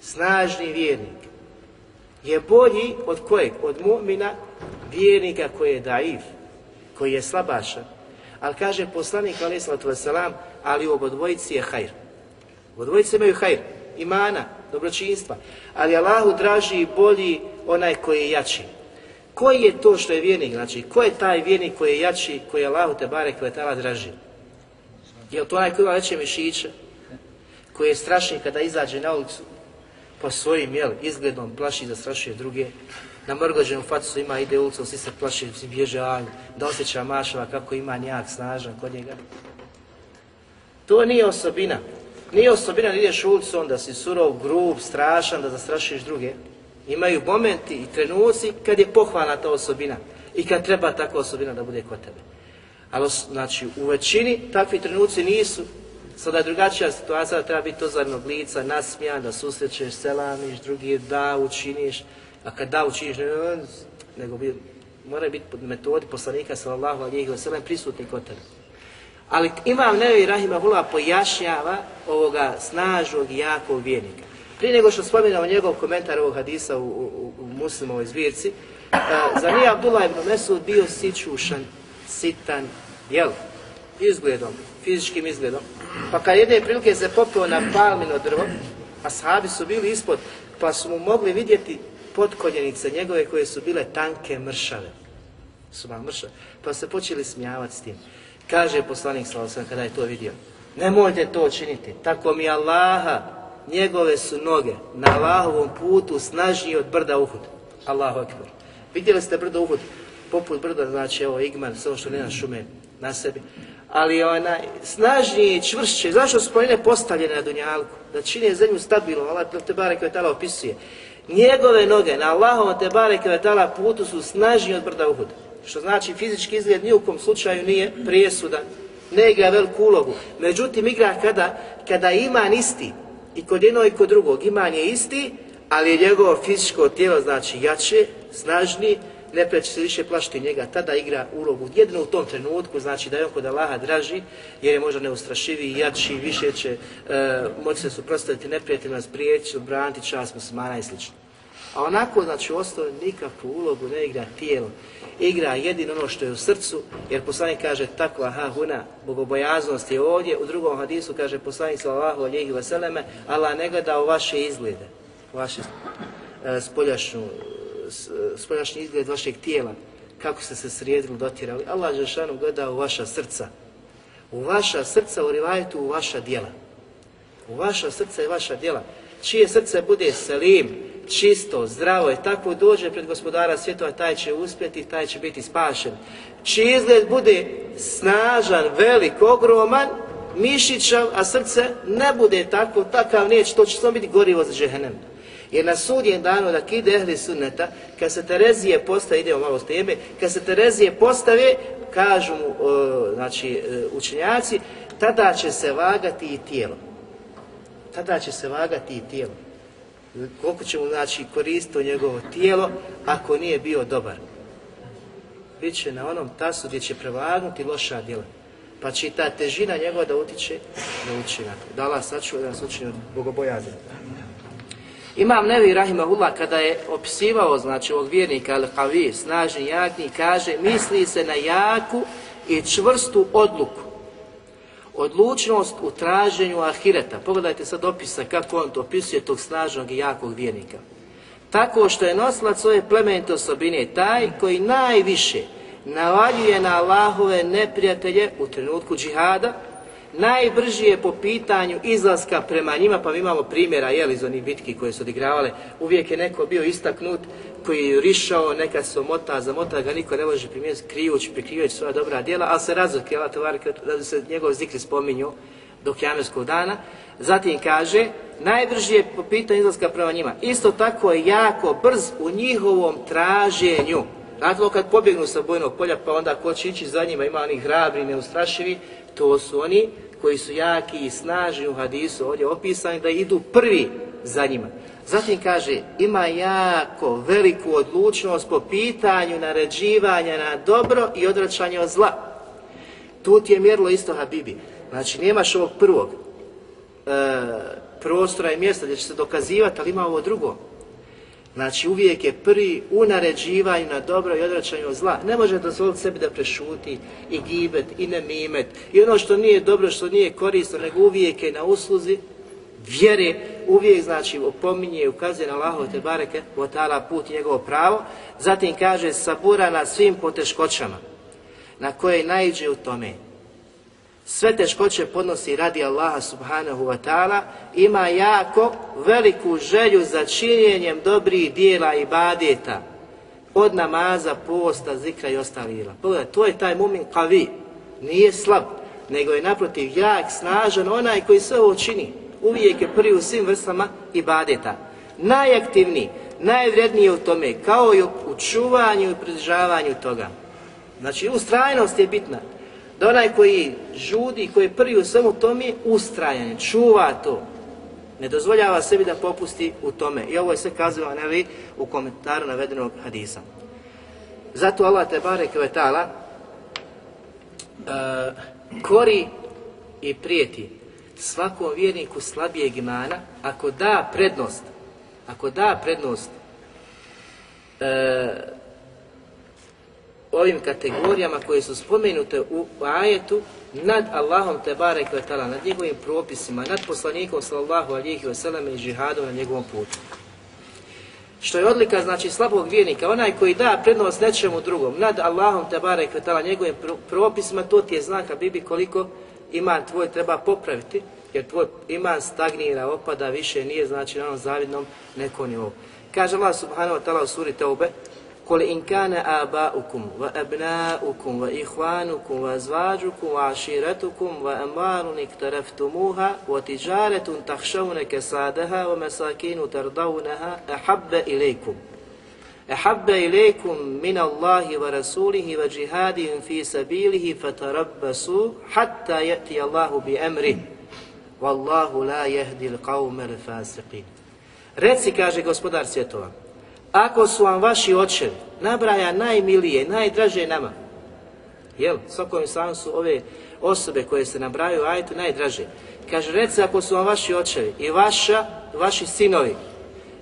snažni vjernik. Je bolji od kojeg? Od mu'mina vjernika koji je daif, koji je slabašan. Ali kaže poslanik alaih sallatu ali u obodvojici je hajr. Obodvojici imaju hajr, imana, dobročinstva. Ali Allahu draži i bolji onaj koji je jači. Koji je to što je vjernik? Znači, ko je taj vjernik koji je jači, koji je Allahu te barek vetala draži? Je to onaj koji ima veće mišiće? Koji je strašni kada izađe na ulicu po svojim jel, izgledom plaši da strašuje druge, na mrgođenu facu ima, ide ulicom, svi se plaši, svi bježe, a da osjeća mašava kako ima njak snažan kod njega. To nije osobina. Nije osobina da ideš ulicom, da si surov, grub, strašan, da zastrašuješ druge. Imaju momenti i trenuci kad je pohvalna ta osobina i kad treba takva osobina da bude kod tebe. Ali znači, u većini takvi trenuci nisu. Sada je drugačija situacija treba biti ozarnog lica, nasmijan, da susrećeš, selamiš, drugi da učiniš, a kad da učiniš, ne, nego bi, mora biti pod metodi poslanika sallallahu alihi wa sallam prisutni kod tebe. Ali Imam Nevi Rahimahullah pojašnjava ovoga snažnog i jakog vjernika. Prije nego što spominamo njegov komentar ovog hadisa u, u, u muslimovoj zbirci, uh, za nije Abdullah ibn Mesud bio sičušan, sitan, jel? Izgledom, fizičkim izgledom. Pa kad jedne prilike se popio na palmino drvo, a sahabi su bili ispod, pa su mu mogli vidjeti potkoljenice njegove koje su bile tanke, mršave. Su vam mršave. Pa se počeli smijavati s tim. Kaže poslanik Slavosvan kada je to vidio, nemojte to činiti, tako mi Allaha, njegove su noge na Allahovom putu snažnije od brda Uhud. Allahu akbar. Vidjeli ste brdo Uhud? Poput brda, znači evo Igman, samo što nema šume na sebi. Ali ona snažnije i čvršće. Zašto su planine postavljene na Dunjalku? Da čine zemlju stabilno, Allah te barek je tala opisuje. Njegove noge na Allahovom te barek je tala putu su snažnije od brda Uhud. Što znači fizički izgled ni u kom slučaju nije prijesudan, ne igra veliku ulogu. Međutim, igra kada, kada iman isti, i kod jednog i kod drugog iman je isti, ali je njegovo fizičko tijelo znači jače, snažniji, ne će se više plašiti njega, tada igra ulogu. Jedino u tom trenutku, znači da je on kod Allaha draži, jer je možda neustrašiviji, jači, više će e, moći se suprostaviti neprijateljima, sprijeći, obraniti čast muslimana i sl. A onako, znači, u nikakvu ulogu ne igra tijelo. Igra jedino ono što je u srcu, jer poslanik kaže takva ha huna, bogobojaznost je ovdje. U drugom hadisu kaže poslanik sallallahu alihi vseleme, Allah ne gleda u vaše izglede, vaše e, spoljašnju, spoljašnji izgled vašeg tijela, kako ste se srijedili, dotirali. Allah Žešanu gleda u vaša srca. U vaša srca, u rivajetu, u vaša djela. U vaša srca i vaša djela. Čije srce bude selim, čisto, zdravo i tako dođe pred gospodara svjetova, taj će uspjeti, taj će biti spašen. Čiji izgled bude snažan, velik, ogroman, mišićav, a srce ne bude tako, takav neće, to će samo biti gorivo za džehennem. Jer na sudjen danu da kide ehli sunneta, kad se Terezije postave, idemo malo s teme, kad se Terezije postave, kažu mu, znači, učenjaci, tada će se vagati i tijelo. Tada će se vagati i tijelo koliko će mu znači koristiti njegovo tijelo ako nije bio dobar. Biće na onom tasu gdje će prevagnuti loša djela. Pa će ta težina njegova da utiče na to. Da Allah sačuva da nas učini od. Imam Nevi Rahimahullah kada je opisivao znači ovog vjernika Al-Qavi, snažni jakni, kaže misli se na jaku i čvrstu odluku odlučnost u traženju ahireta. Pogledajte sad opisa kako on to opisuje tog snažnog i jakog vjernika. Tako što je nosilac ove plemenite osobine taj koji najviše navaljuje na Allahove neprijatelje u trenutku džihada, najbrži je po pitanju izlaska prema njima, pa mi imamo primjera jel, iz onih bitki koje su odigravale, uvijek je neko bio istaknut koji je rišao, neka se omota, zamota ga niko ne može primijeniti, krijući, prikrivajući svoja dobra djela, ali se razotke, da se njegov zikri spominju do kjamerskog dana. Zatim kaže, najbrži je po pitanju izlaska prema njima. Isto tako je jako brz u njihovom traženju. Li kad pobjegnu sa bojnog polja pa onda ko će ići za njima, ima oni hrabri, neustrašivi, to su oni koji su jaki i snažni u hadisu ovdje opisani da idu prvi za njima. Zatim kaže, ima jako veliku odlučnost po pitanju naređivanja na dobro i odvraćanja od zla. Tu ti je mjerilo isto Habibi. Znači, nemaš ovog prvog e, prostora i mjesta gdje će se dokazivati, ali ima ovo drugo. Znači, uvijek je prvi u naređivanju na dobro i odvraćanju od zla. Ne može dozvoliti sebi da prešuti i gibet i nemimet. I ono što nije dobro, što nije korisno, nego uvijek je na usluzi vjere, uvijek znači opominje i ukazuje na Allahove te bareke, ta'ala put njegovo pravo. Zatim kaže sabura na svim poteškoćama na koje naiđe u tome. Sve teškoće podnosi radi Allaha subhanahu wa ta'ala, ima jako veliku želju za činjenjem dobrih dijela i badeta, od namaza, posta, zikra i ostalih Pogledaj, to je taj mumin kavi, nije slab, nego je naprotiv jak, snažan, onaj koji sve ovo čini. Uvijek je prvi u svim vrstama i badeta. Najaktivniji, najvredniji u tome, kao i u čuvanju i pridržavanju toga. Znači, ustrajnost je bitna. Da onaj koji žudi, koji prvi u svemu tome, ustrajan, čuva to. Ne dozvoljava sebi da popusti u tome. I ovo je sve kazano nevi u komentaru navedenog hadisa. Zato Allah te bare kvetala uh, kori i prijeti svakom vjerniku slabijeg imana ako da prednost ako da prednost uh, ovim kategorijama koje su spomenute u ajetu nad Allahom te barek nad njegovim propisima, nad poslanikom sallallahu alihi wasallam i žihadom na njegovom putu. Što je odlika znači slabog vjernika, onaj koji da prednost nečemu drugom, nad Allahom te barek njegovim propisima, to ti je znak, bibi koliko iman tvoj treba popraviti, jer tvoj iman stagnira, opada, više nije znači na onom zavidnom nekom nivou. Kaže Allah subhanahu wa ta'ala u suri Taube, قل إن كان آباؤكم وأبناؤكم وإخوانكم وأزواجكم وعشيرتكم وأموال اقترفتموها وتجارة تخشون كسادها ومساكين ترضونها أحب إليكم. أحب إليكم من الله ورسوله وجهاد في سبيله فتربصوا حتى يأتي الله بأمره. والله لا يهدي القوم الفاسقين. Reci, kaže gospodar svjetova, Ako su vam vaši očevi, nabraja najmilije, najdraže nama, jel, svakom insan su ove osobe koje se nabraju ajte najdraže. Kaže, reci ako su vam vaši očevi i vaša, vaši sinovi,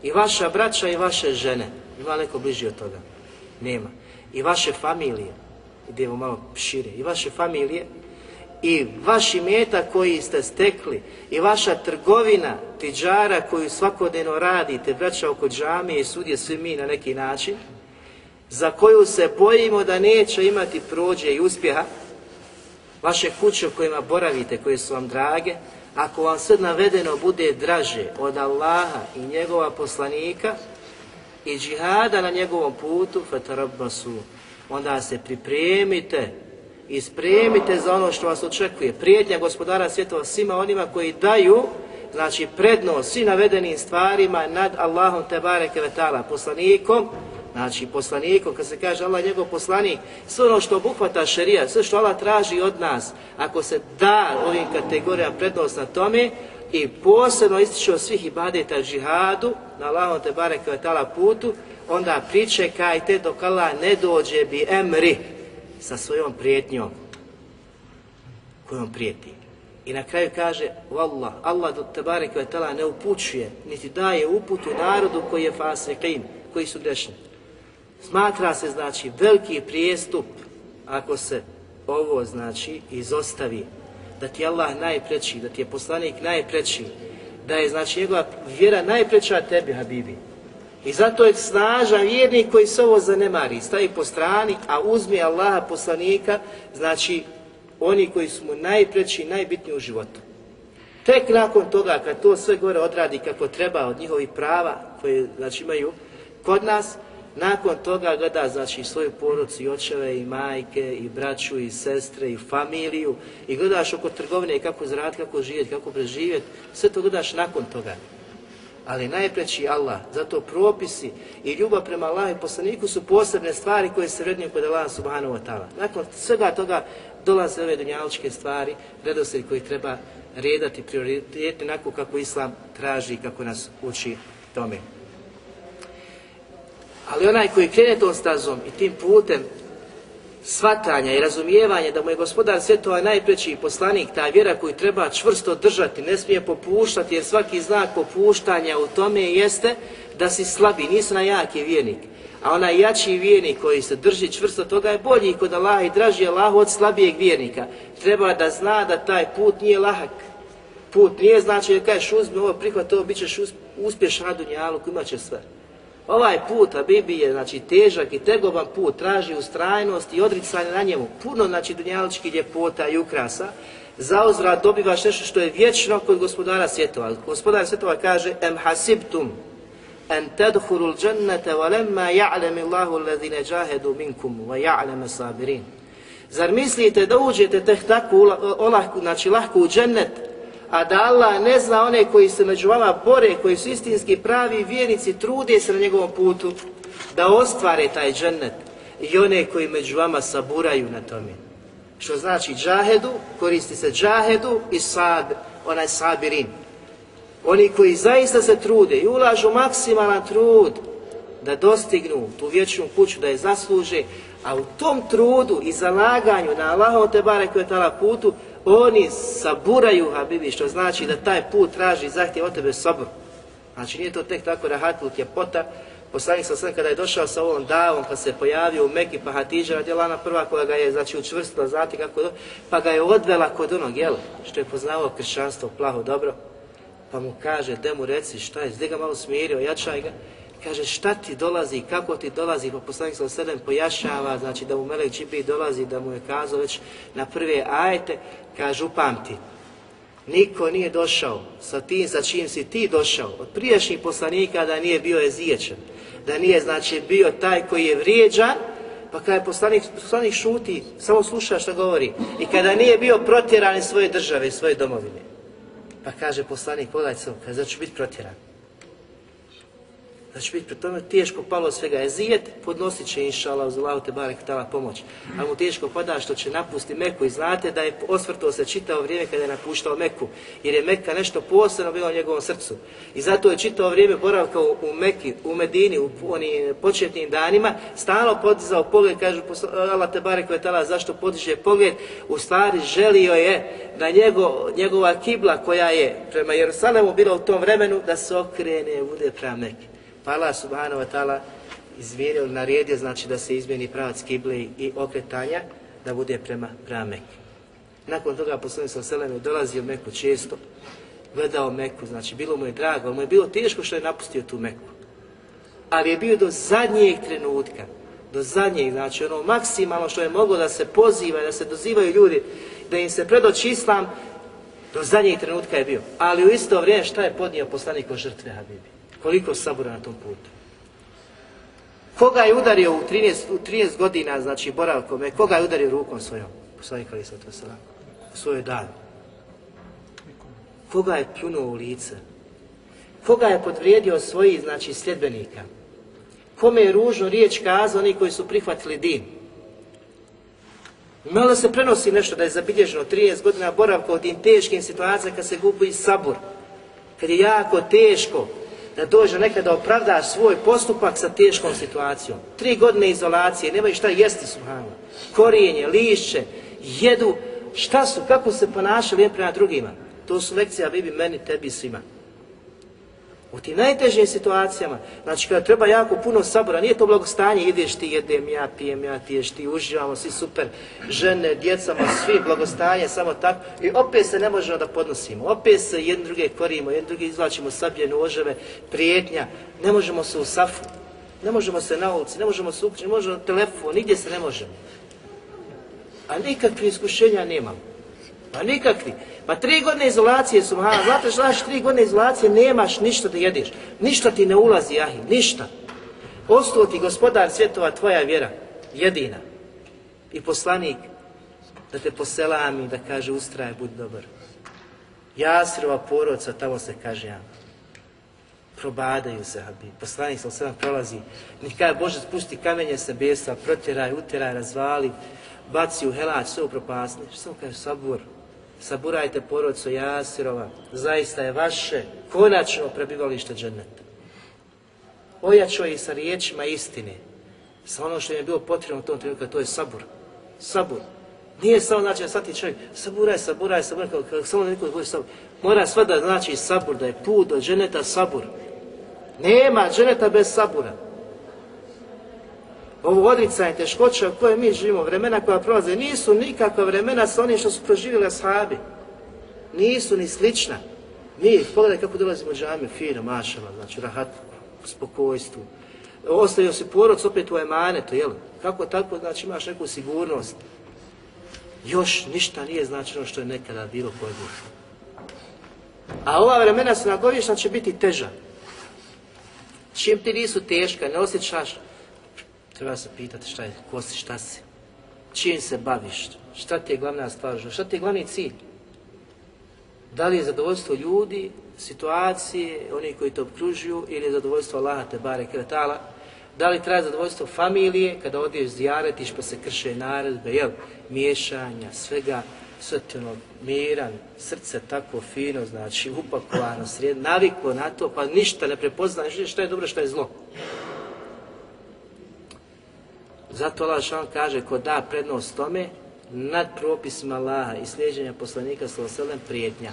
i vaša braća i vaše žene, ima neko bliži od toga? Nema. I vaše familije, idemo malo šire, i vaše familije, i vaši meta koji ste stekli i vaša trgovina, tiđara koju svakodnevno radite, braća oko džamije i sudje svi mi na neki način, za koju se bojimo da neće imati prođe i uspjeha, vaše kuće u kojima boravite, koje su vam drage, ako vam sve navedeno bude draže od Allaha i njegova poslanika i džihada na njegovom putu, su, onda se pripremite i spremite za ono što vas očekuje. Prijetnja gospodara svjetova svima onima koji daju znači prednost svim navedenim stvarima nad Allahom te bareke poslanikom, znači poslanikom, kad se kaže Allah njegov poslanik, sve ono što obuhvata šerija, sve što Allah traži od nas, ako se da ovim kategorijama prednost na tome, i posebno ističe od svih ibadeta džihadu, na Allahom te bareke putu, onda pričekajte dok Allah ne dođe bi emri, sa svojom prijetnjom kojom prijeti. I na kraju kaže, Wallah, Allah Tebare tala ne upućuje, niti daje uputu narodu koji je fasiqin, koji su grešni. Smatra se, znači, veliki prijestup ako se ovo, znači, izostavi, da ti je Allah najpreći, da ti je poslanik najpreći, da je, znači, njegova vjera najpreća tebi, Habibi, i zato je snažan vjernik koji se ovo zanemari, stavi po strani, a uzme Allaha poslanika, znači oni koji su mu najpreći i najbitniji u životu. Tek nakon toga, kad to sve gore odradi kako treba od njihovih prava koje znači, imaju kod nas, nakon toga gleda znači svoju porodcu i očeve i majke i braću i sestre i familiju i gledaš oko trgovine kako zaraditi, kako živjeti, kako preživjeti, sve to gledaš nakon toga. Ali najpreći Allah, zato propisi i ljubav prema Allahu i poslaniku su posebne stvari koje se vrednuju kod Allaha subhanahu wa ta'ala. Nakon svega toga dolaze ove dunjaličke stvari, redoslijed koji treba redati prioriteti onako kako Islam traži i kako nas uči tome. Ali onaj koji krene tom stazom i tim putem svatanja i razumijevanja da mu je gospodar svjetova najpreći poslanik, ta vjera koju treba čvrsto držati, ne smije popuštati jer svaki znak popuštanja u tome jeste da si slabi, nisi na jaki vjernik. A onaj jači vjernik koji se drži čvrsto toga je bolji kod Allaha i draži Allahu od slabijeg vjernika. Treba da zna da taj put nije lahak. Put nije znači da kažeš uzmi ovo prihvat, ovo bit ćeš uspješan na dunjalu, imat će sve. Ovaj put Habibi je znači, težak i tegoban put, traži ustrajnost i odricanje na njemu, puno znači dunjaličkih ljepota i ukrasa, za uzvrat dobivaš nešto što je vječno kod gospodara svjetova. Gospodar svjetova kaže em hasibtum en tadhuru l-đennete wa lemma ja'lemi Allahu alladhine džahedu minkum wa ja'leme sabirin. Zar mislite da uđete tek tako olahku, znači lahko u džennet, a da Allah ne zna one koji se među vama bore, koji su istinski pravi vjernici, trude se na njegovom putu da ostvare taj džennet i one koji među vama saburaju na tome. Što znači džahedu, koristi se džahedu i sad, onaj sabirin. Oni koji zaista se trude i ulažu maksimalan trud da dostignu tu vječnu kuću, da je zasluže, a u tom trudu i zalaganju na Allahom te barek putu oni saburaju Habibi, što znači da taj put traži zahtjev od tebe sabor. Znači nije to tek tako rahatlut ljepota. Poslanik sa sve kada je došao sa ovom davom, pa se pojavio u Meki, pa Hatidža radila prva koja ga je znači, učvrstila, znati kako pa ga je odvela kod onog jela, što je poznavao kršćanstvo plaho dobro, pa mu kaže, de mu reci šta je, zdi ga malo smirio, jačaj ga, kaže šta ti dolazi, kako ti dolazi, pa poslanik sa sedem pojašnjava, znači da mu Melek Čipi dolazi, da mu je kazao već na prve ajte, kaže upamti, niko nije došao sa tim sa čim si ti došao, od prijašnjih poslanika da nije bio eziječan, da nije znači bio taj koji je vrijeđan, pa kada je poslanik, poslanik šuti, samo sluša što govori, i kada nije bio protjeran iz svoje države, iz svoje domovine, pa kaže poslanik, pogledaj se, kada ću biti protjeran, da će biti pri tome teško palo svega je zijet, podnosit će inša Allah uz Allahu te barek tala pomoć. Ali mu teško pada što će napusti Meku i znate da je osvrtuo se čitao vrijeme kada je napuštao Meku, jer je Meka nešto posebno bilo u njegovom srcu. I zato je čitao vrijeme boravka u, Meki, u Medini, u onim početnim danima, stalno podizao pogled, kažu Allah te barek tala zašto podiže pogled, u stvari želio je da njego, njegova kibla koja je prema Jerusalemu bila u tom vremenu, da se okrene, bude prema Meki. Pa Allah subhanahu wa ta'ala izvijerio, naredio znači da se izmijeni pravac kible i okretanja da bude prema, prema. Nakon toga poslanik sa selem je dolazio Meku često, gledao Meku, znači bilo mu je drago, ali mu je bilo teško što je napustio tu Meku. Ali je bio do zadnjeg trenutka, do zadnjeg, znači ono maksimalno što je moglo da se poziva, da se dozivaju ljudi, da im se predoći Islam, do zadnjeg trenutka je bio. Ali u isto vrijeme šta je podnio poslanik o žrtve Habibi? Koliko sabora na tom putu? Koga je udario u 13, u 13 godina, znači boravkom, koga je udario rukom svojom? Poslanik Ali u svojoj dan. Koga je pljunuo u lice? Koga je podvrijedio svojih, znači, sljedbenika? Kome je ružno riječ kazao oni koji su prihvatili din? Malo se prenosi nešto da je zabilježeno 13 godina boravka u tim teškim situacijama kad se gubi sabor, kad je jako teško, da dođe nekada da opravda svoj postupak sa teškom situacijom. Tri godine izolacije, nemaju šta jesti subhano. Korijenje, lišće, jedu, šta su, kako se ponašali jedan prema drugima. To su lekcije, a bibi meni, tebi, svima. U tim najtežim situacijama, znači kada treba jako puno sabora, nije to blagostanje, ideš ti, jedem ja, pijem ja, ti ješ ti, uživamo, svi super, žene, djecama, svi blagostanje, samo tako, i opet se ne možemo da podnosimo, opet se jedni druge korimo, jedni drugi izvlačimo sabljenu oževe, prijetnja, ne možemo se u safu, ne možemo se na ulici, ne možemo se uključiti, ne možemo telefon, nigdje se ne možemo. A nikakvih iskušenja nemamo. Pa nikakvi. Pa tri godine izolacije su, znate što znači tri godine izolacije, nemaš ništa da jedeš. Ništa ti ne ulazi, ahi, ništa. Ostao ti gospodar svjetova tvoja vjera, jedina. I poslanik da te poselami, da kaže ustraje, budi dobar. Jasrova porodca, tamo se kaže ja. probadaju se, Habib. Poslanik sa sedam prolazi. Nik kaže, Bože, spusti kamenje sa besa, protjeraj, utjeraj, razvali, baci u helać, sve upropasni. Što kaže, sabur, saburajte porodco Jasirova, zaista je vaše konačno prebivalište dženeta. Ojačao je sa riječima istine, sa ono što im je bilo potrebno u tom trenutku, to je sabur. Sabur. Nije samo znači da svaki čovjek saburaj, saburaj, saburaj, kao, kao samo neko da sabur. Mora sva da znači sabur, da je put do dženeta sabur. Nema dženeta bez sabura. Ovo odricanje teškoća u kojoj mi živimo, vremena koja prolaze, nisu nikakva vremena sa onim što su proživjeli ashabi. Nisu ni slična. Mi, pogledaj kako dolazimo u džamiju, fino, mašala, znači rahat, spokojstvu. Ostavio si porod opet u emanetu, jel? Kako tako, znači imaš neku sigurnost. Još ništa nije značajno što je nekada bilo kod njih. A ova vremena se nagovišna će biti teža. Čim ti nisu teška, ne osjećaš, treba se pitati šta je, ko si, šta si, čim se baviš, šta ti je glavna stvar, šta ti je glavni cilj. Da li je zadovoljstvo ljudi, situacije, oni koji te obkružuju, ili je zadovoljstvo Allaha te bare kretala, da li traje zadovoljstvo familije, kada odiješ zijaretiš pa se krše naredbe, jel, miješanja, svega, sve ti ono, miran, srce tako fino, znači upakovano, srijed, naviklo na to, pa ništa ne prepoznaš, šta je dobro, šta je zlo. Zato Allah kaže, ko da prednost tome, nad propisima Allaha i slijeđenja poslanika sallam prijetnja,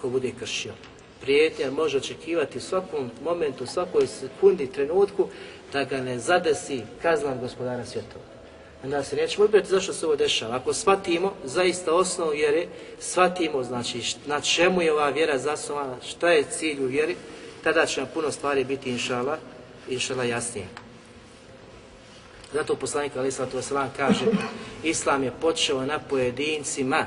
ko bude kršio. Prijetnja može očekivati u svakom momentu, svakoj sekundi, trenutku, da ga ne zadesi kaznan gospodara svjetova. Onda se nećemo upirati zašto se ovo dešava. Ako shvatimo zaista osnovu vjere, shvatimo znači na čemu je ova vjera zasnovana, šta je cilj u vjeri, tada će nam puno stvari biti inšala, inšala jasnije. Zato poslanik Ali Veselam kaže Islam je počeo na pojedincima,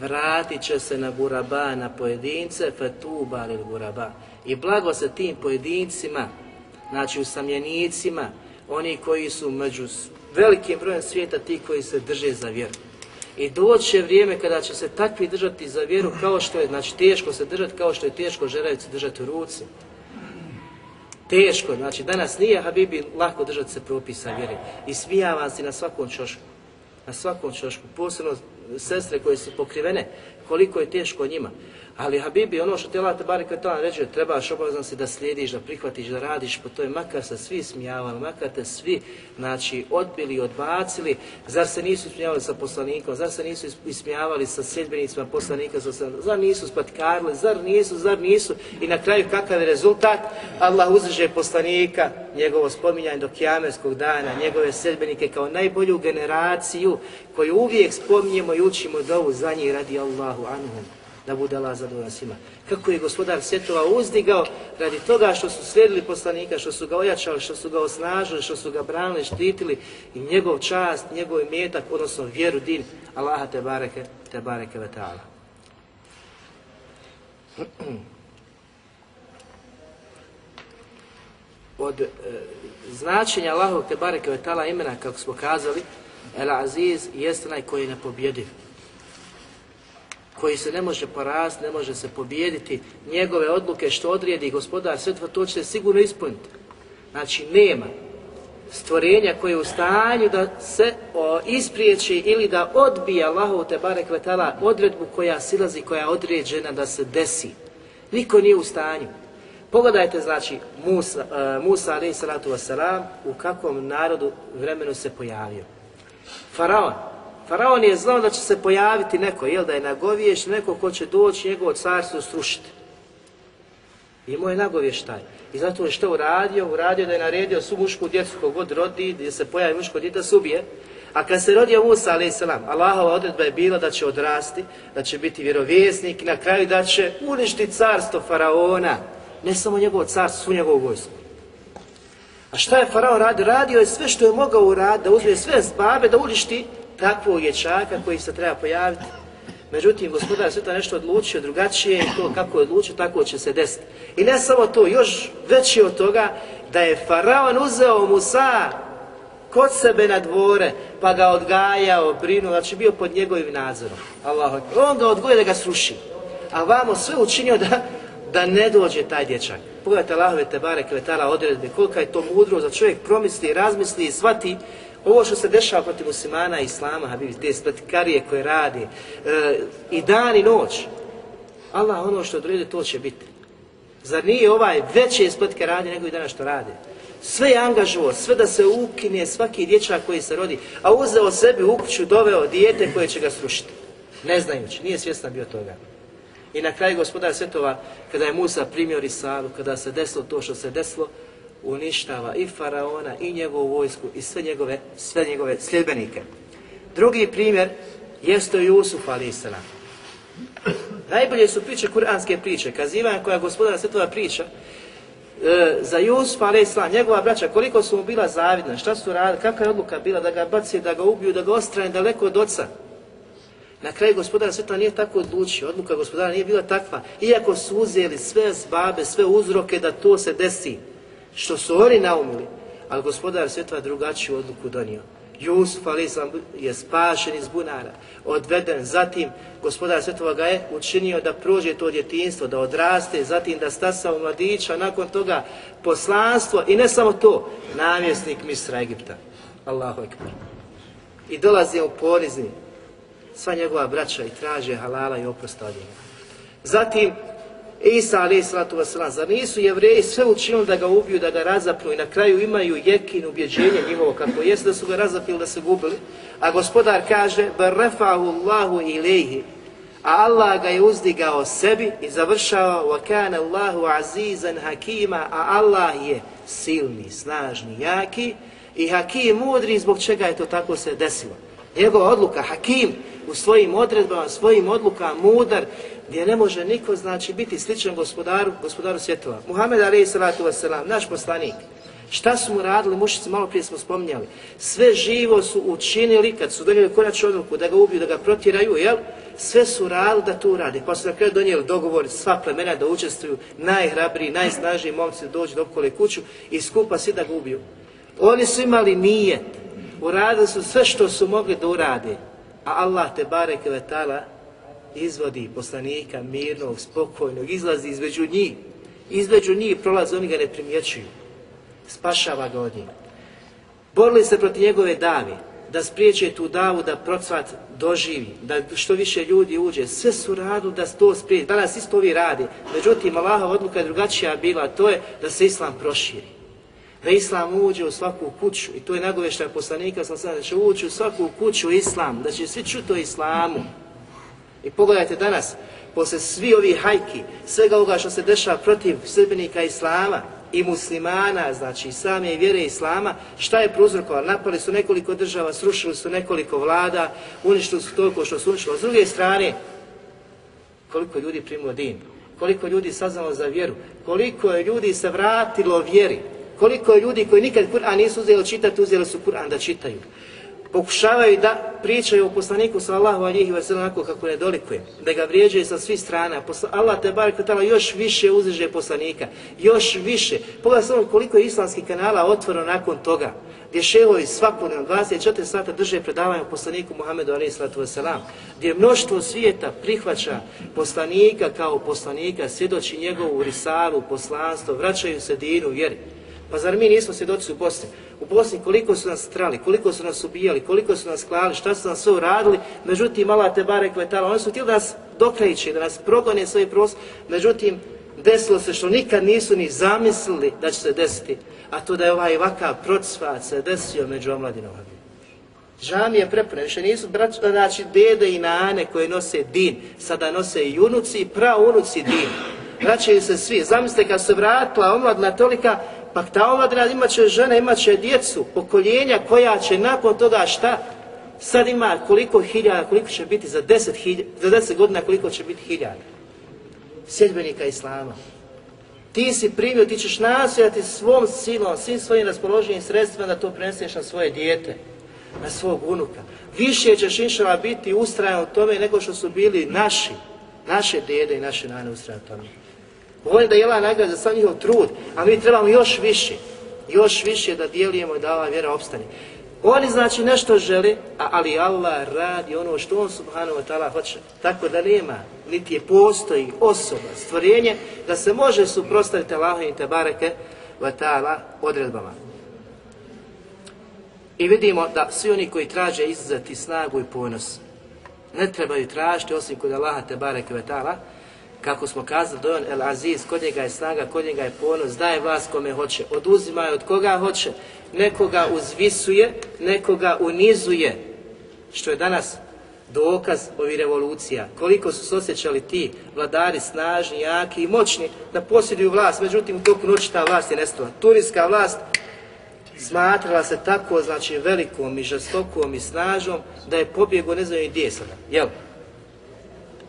vratit će se na guraba, na pojedince, fetuba ili guraba. I blago se tim pojedincima, znači usamljenicima, oni koji su među velikim brojem svijeta ti koji se drže za vjeru. I doće vrijeme kada će se takvi držati za vjeru kao što je, znači teško se držati kao što je teško žeravicu držati u ruci. Teško, znači danas nije Habibi lako držati se propisa vjere. I smijavam se na svakom čošku. Na svakom čošku. Posebno sestre koje su pokrivene, koliko je teško njima. Ali Habibi, ono što te Allah te barek to reče, trebaš obavezan si da slijediš, da prihvatiš, da radiš po toj, makar se svi smijavali, makar te svi, znači, odbili, odbacili, zar se nisu smijavali sa poslanikom, zar se nisu ismijavali sa sedbenicima poslanika, zar nisu spatkarili, zar nisu, zar nisu, i na kraju kakav je rezultat, Allah uzreže poslanika, njegovo spominjanje do kijamerskog dana, njegove sedbenike kao najbolju generaciju koju uvijek spominjemo i učimo dovu za njih radi Allahu anhum da bude Allah zadovoljan svima. Kako je gospodar svjetova uzdigao radi toga što su slijedili poslanika, što su ga ojačali, što su ga osnažili, što su ga branili, štitili i njegov čast, njegov imetak, odnosno vjeru din Allaha te bareke, te bareke ve ta'ala. Od e, značenja Allahovog te bareke ve ta'ala imena, kako smo kazali, El Aziz jeste onaj koji je nepobjediv koji se ne može porast, ne može se pobijediti, njegove odluke što odrijedi gospodar svetva, to će sigurno ispuniti. Znači, nema stvorenja koje je u stanju da se o, ispriječi ili da odbija Allahu te barek vetala odredbu koja silazi, koja je određena da se desi. Niko nije u stanju. Pogledajte, znači, Musa, uh, Musa salatu u kakvom narodu vremenu se pojavio. Faraon, Faraon je znao da će se pojaviti neko, jel da je nagoviješ, neko ko će doći njegovo carstvo srušiti. Imao je nagovještaj. I zato je što uradio? Uradio da je naredio svu mušku djecu kogod rodi, gdje se pojavi muško djete da se ubije. A kad se rodio Musa, a.s. Allahova odredba je bila da će odrasti, da će biti vjerovjesnik i na kraju da će uništiti carstvo Faraona. Ne samo njegovo carstvo, svu njegovu vojsku. A šta je Faraon radio? Radio je sve što je mogao uraditi, da uzme sve zbabe, da uništi takvog dječaka koji se treba pojaviti. Međutim, gospodar sveta nešto odlučio drugačije i to kako je odlučio, tako će se desiti. I ne samo to, još veći od toga, da je Faraon uzeo Musa kod sebe na dvore, pa ga odgajao, brinuo, znači bio pod njegovim nadzorom. Allah, on ga odgoje da ga sruši. A vamo sve učinio da da ne dođe taj dječak. Pogledajte Allahove Tebare Kvetala odredbe, kolika je to mudro za čovjek promisli, razmisli i shvati ovo što se dešava protiv muslimana i islama, habibi, te spletkarije koje radi, e, i dan i noć. Allah ono što odredi, to će biti. Zar nije ovaj veće spletke radi nego i danas što radi? Sve je angažovao, sve da se ukine svaki dječak koji se rodi, a uzeo sebi u kuću, doveo dijete koje će ga srušiti. Ne znajući, nije svjestan bio toga. I na kraju gospodar Svetova, kada je Musa primio Risalu, kada se desilo to što se desilo, uništava i faraona i njegovu vojsku i sve njegove, sve njegove sljedbenike. Drugi primjer jeste Jusuf a.s. Najbolje su priče, kuranske priče, kazivanja koja gospodara Svetova priča, e, za Jusuf a.s. njegova braća, koliko su mu bila zavidna, šta su radili, kakva je odluka bila da ga baci, da ga ubiju, da ga ostrane daleko od oca. Na kraju gospodara Svetova nije tako odlučio, odluka gospodara nije bila takva, iako su uzeli sve zbabe, sve uzroke da to se desi što su oni naumili, ali gospodar svjetova drugačiju odluku donio. Jusuf alislam je spašen iz bunara, odveden, zatim gospodar svjetova ga je učinio da prođe to djetinstvo, da odraste, zatim da stasa u mladića, nakon toga poslanstvo i ne samo to, namjesnik misra Egipta. Allahu ekber. I dolazi u porizni sva njegova braća i traže halala i oprosta od njega. Zatim Isa alaih salatu wasalam, zar nisu jevreji sve učinili da ga ubiju, da ga razapnu i na kraju imaju jekin, ubjeđenje njihovo kako jest da su ga razapili, da se gubili, a gospodar kaže barrafahu Allahu ilaihi, a Allah ga je uzdigao sebi i završava wa kana Allahu azizan hakima, a Allah je silni, snažni, jaki i hakim mudri zbog čega je to tako se desilo. Njegova odluka, hakim, u svojim odredbama, svojim odlukama, mudar, gdje ne može niko znači biti sličan gospodaru, gospodaru svjetova. Muhammed alejhi salatu vesselam, naš poslanik. Šta su mu radili mušici, malo prije smo spominjali. Sve živo su učinili kad su donijeli konačnu odluku da ga ubiju, da ga protjeraju, jel? Sve su radili da to urade. Pa su na kraju donijeli dogovor sva plemena da učestvuju, najhrabriji, najsnažniji momci dođu do okole kuću i skupa svi da ga ubiju. Oni su imali nijet, uradili su sve što su mogli da urade, a Allah te bareke ve izvodi poslanika mirnog, spokojnog, izlazi između njih, između njih prolaze, oni ga ne primjećuju. Spašava ga od njih. Borili se protiv njegove davi, da spriječe tu davu da procvat doživi, da što više ljudi uđe. Sve su radu da to spriječe. Danas isto ovi radi. Međutim, Allaha odluka je drugačija bila, to je da se Islam proširi. Da Islam uđe u svaku kuću i to je nagoveštaj poslanika, sam da će ući u svaku kuću Islam, da će svi čuti o Islamu i pogledajte danas, posle svi ovih hajki, svega ovoga što se dešava protiv srbenika Islama i muslimana, znači same vjere Islama, šta je prouzrokovalo? Napali su nekoliko država, srušili su nekoliko vlada, uništili su toliko što su uništili. S druge strane, koliko ljudi primilo din, koliko ljudi saznalo za vjeru, koliko je ljudi se vratilo vjeri, koliko je ljudi koji nikad Kur'an nisu uzeli čitati, uzeli su Kur'an da čitaju pokušavaju da pričaju o poslaniku sallahu alihi wasallam onako kako ne dolikuje, da ga vrijeđaju sa svih strana. Allah te bar kutala još više uziže poslanika, još više. Pogledaj samo koliko je islamskih kanala otvoreno nakon toga, gdje šehovi svakodnevno 24 sata drže predavanje poslaniku Muhammedu alihi sallatu wasallam, gdje mnoštvo svijeta prihvaća poslanika kao poslanika, svjedoči njegovu risalu, poslanstvo, vraćaju se dinu vjeri. Pa zar mi nismo svjedoci u Bosni? U Bosni koliko su nas strali, koliko su nas ubijali, koliko su nas klali, šta su nas sve uradili, međutim, Allah te barek vetala, oni su htjeli da nas dokreće, da nas progone svoj prostor, međutim, desilo se što nikad nisu ni zamislili da će se desiti, a to da je ovaj ovakav procvat se desio među omladinom. Žami je prepune, više nisu brać, znači dede i nane koje nose din, sada nose i unuci i praunuci din. Vraćaju se svi. Zamislite kad se vratila omladna tolika, pa ta omladina imat će žene, imat će djecu, pokoljenja koja će nakon toga šta? Sad ima koliko hiljada, koliko će biti za deset, hiljada, za deset godina, koliko će biti hiljada. Sjedbenika Islama. Ti si primio, ti ćeš nastojati svom silom, svim svojim raspoloženim sredstvima da to preneseš na svoje dijete, na svog unuka. Više ćeš inšala biti ustrajan u tome nego što su bili naši, naše dede i naše nane ustrajan u tome. Volim da je nagrada za sam njihov trud, a mi trebamo još više, još više da i da ova vjera opstane. Oni znači nešto žele, ali Allah radi ono što on subhanahu wa ta'ala hoće. Tako da nema, niti je postoji osoba, stvorenje, da se može suprostaviti Allahu i Tebareke wa ta'ala odredbama. I vidimo da svi oni koji traže izuzeti snagu i ponos, ne trebaju tražiti osim kod Allaha Tebareke wa ta'ala, kako smo kazali, da je on El Aziz, kod njega je snaga, kod njega je ponos, daje vlast kome hoće, oduzima je od koga hoće, nekoga uzvisuje, nekoga unizuje, što je danas dokaz ovih revolucija. Koliko su se osjećali ti vladari snažni, jaki i moćni da posjeduju vlast, međutim u toku noći ta vlast je nestala. Turijska vlast smatrala se tako, znači velikom i žestokom i snažnom, da je pobjegao ne znam gdje sada. Jel?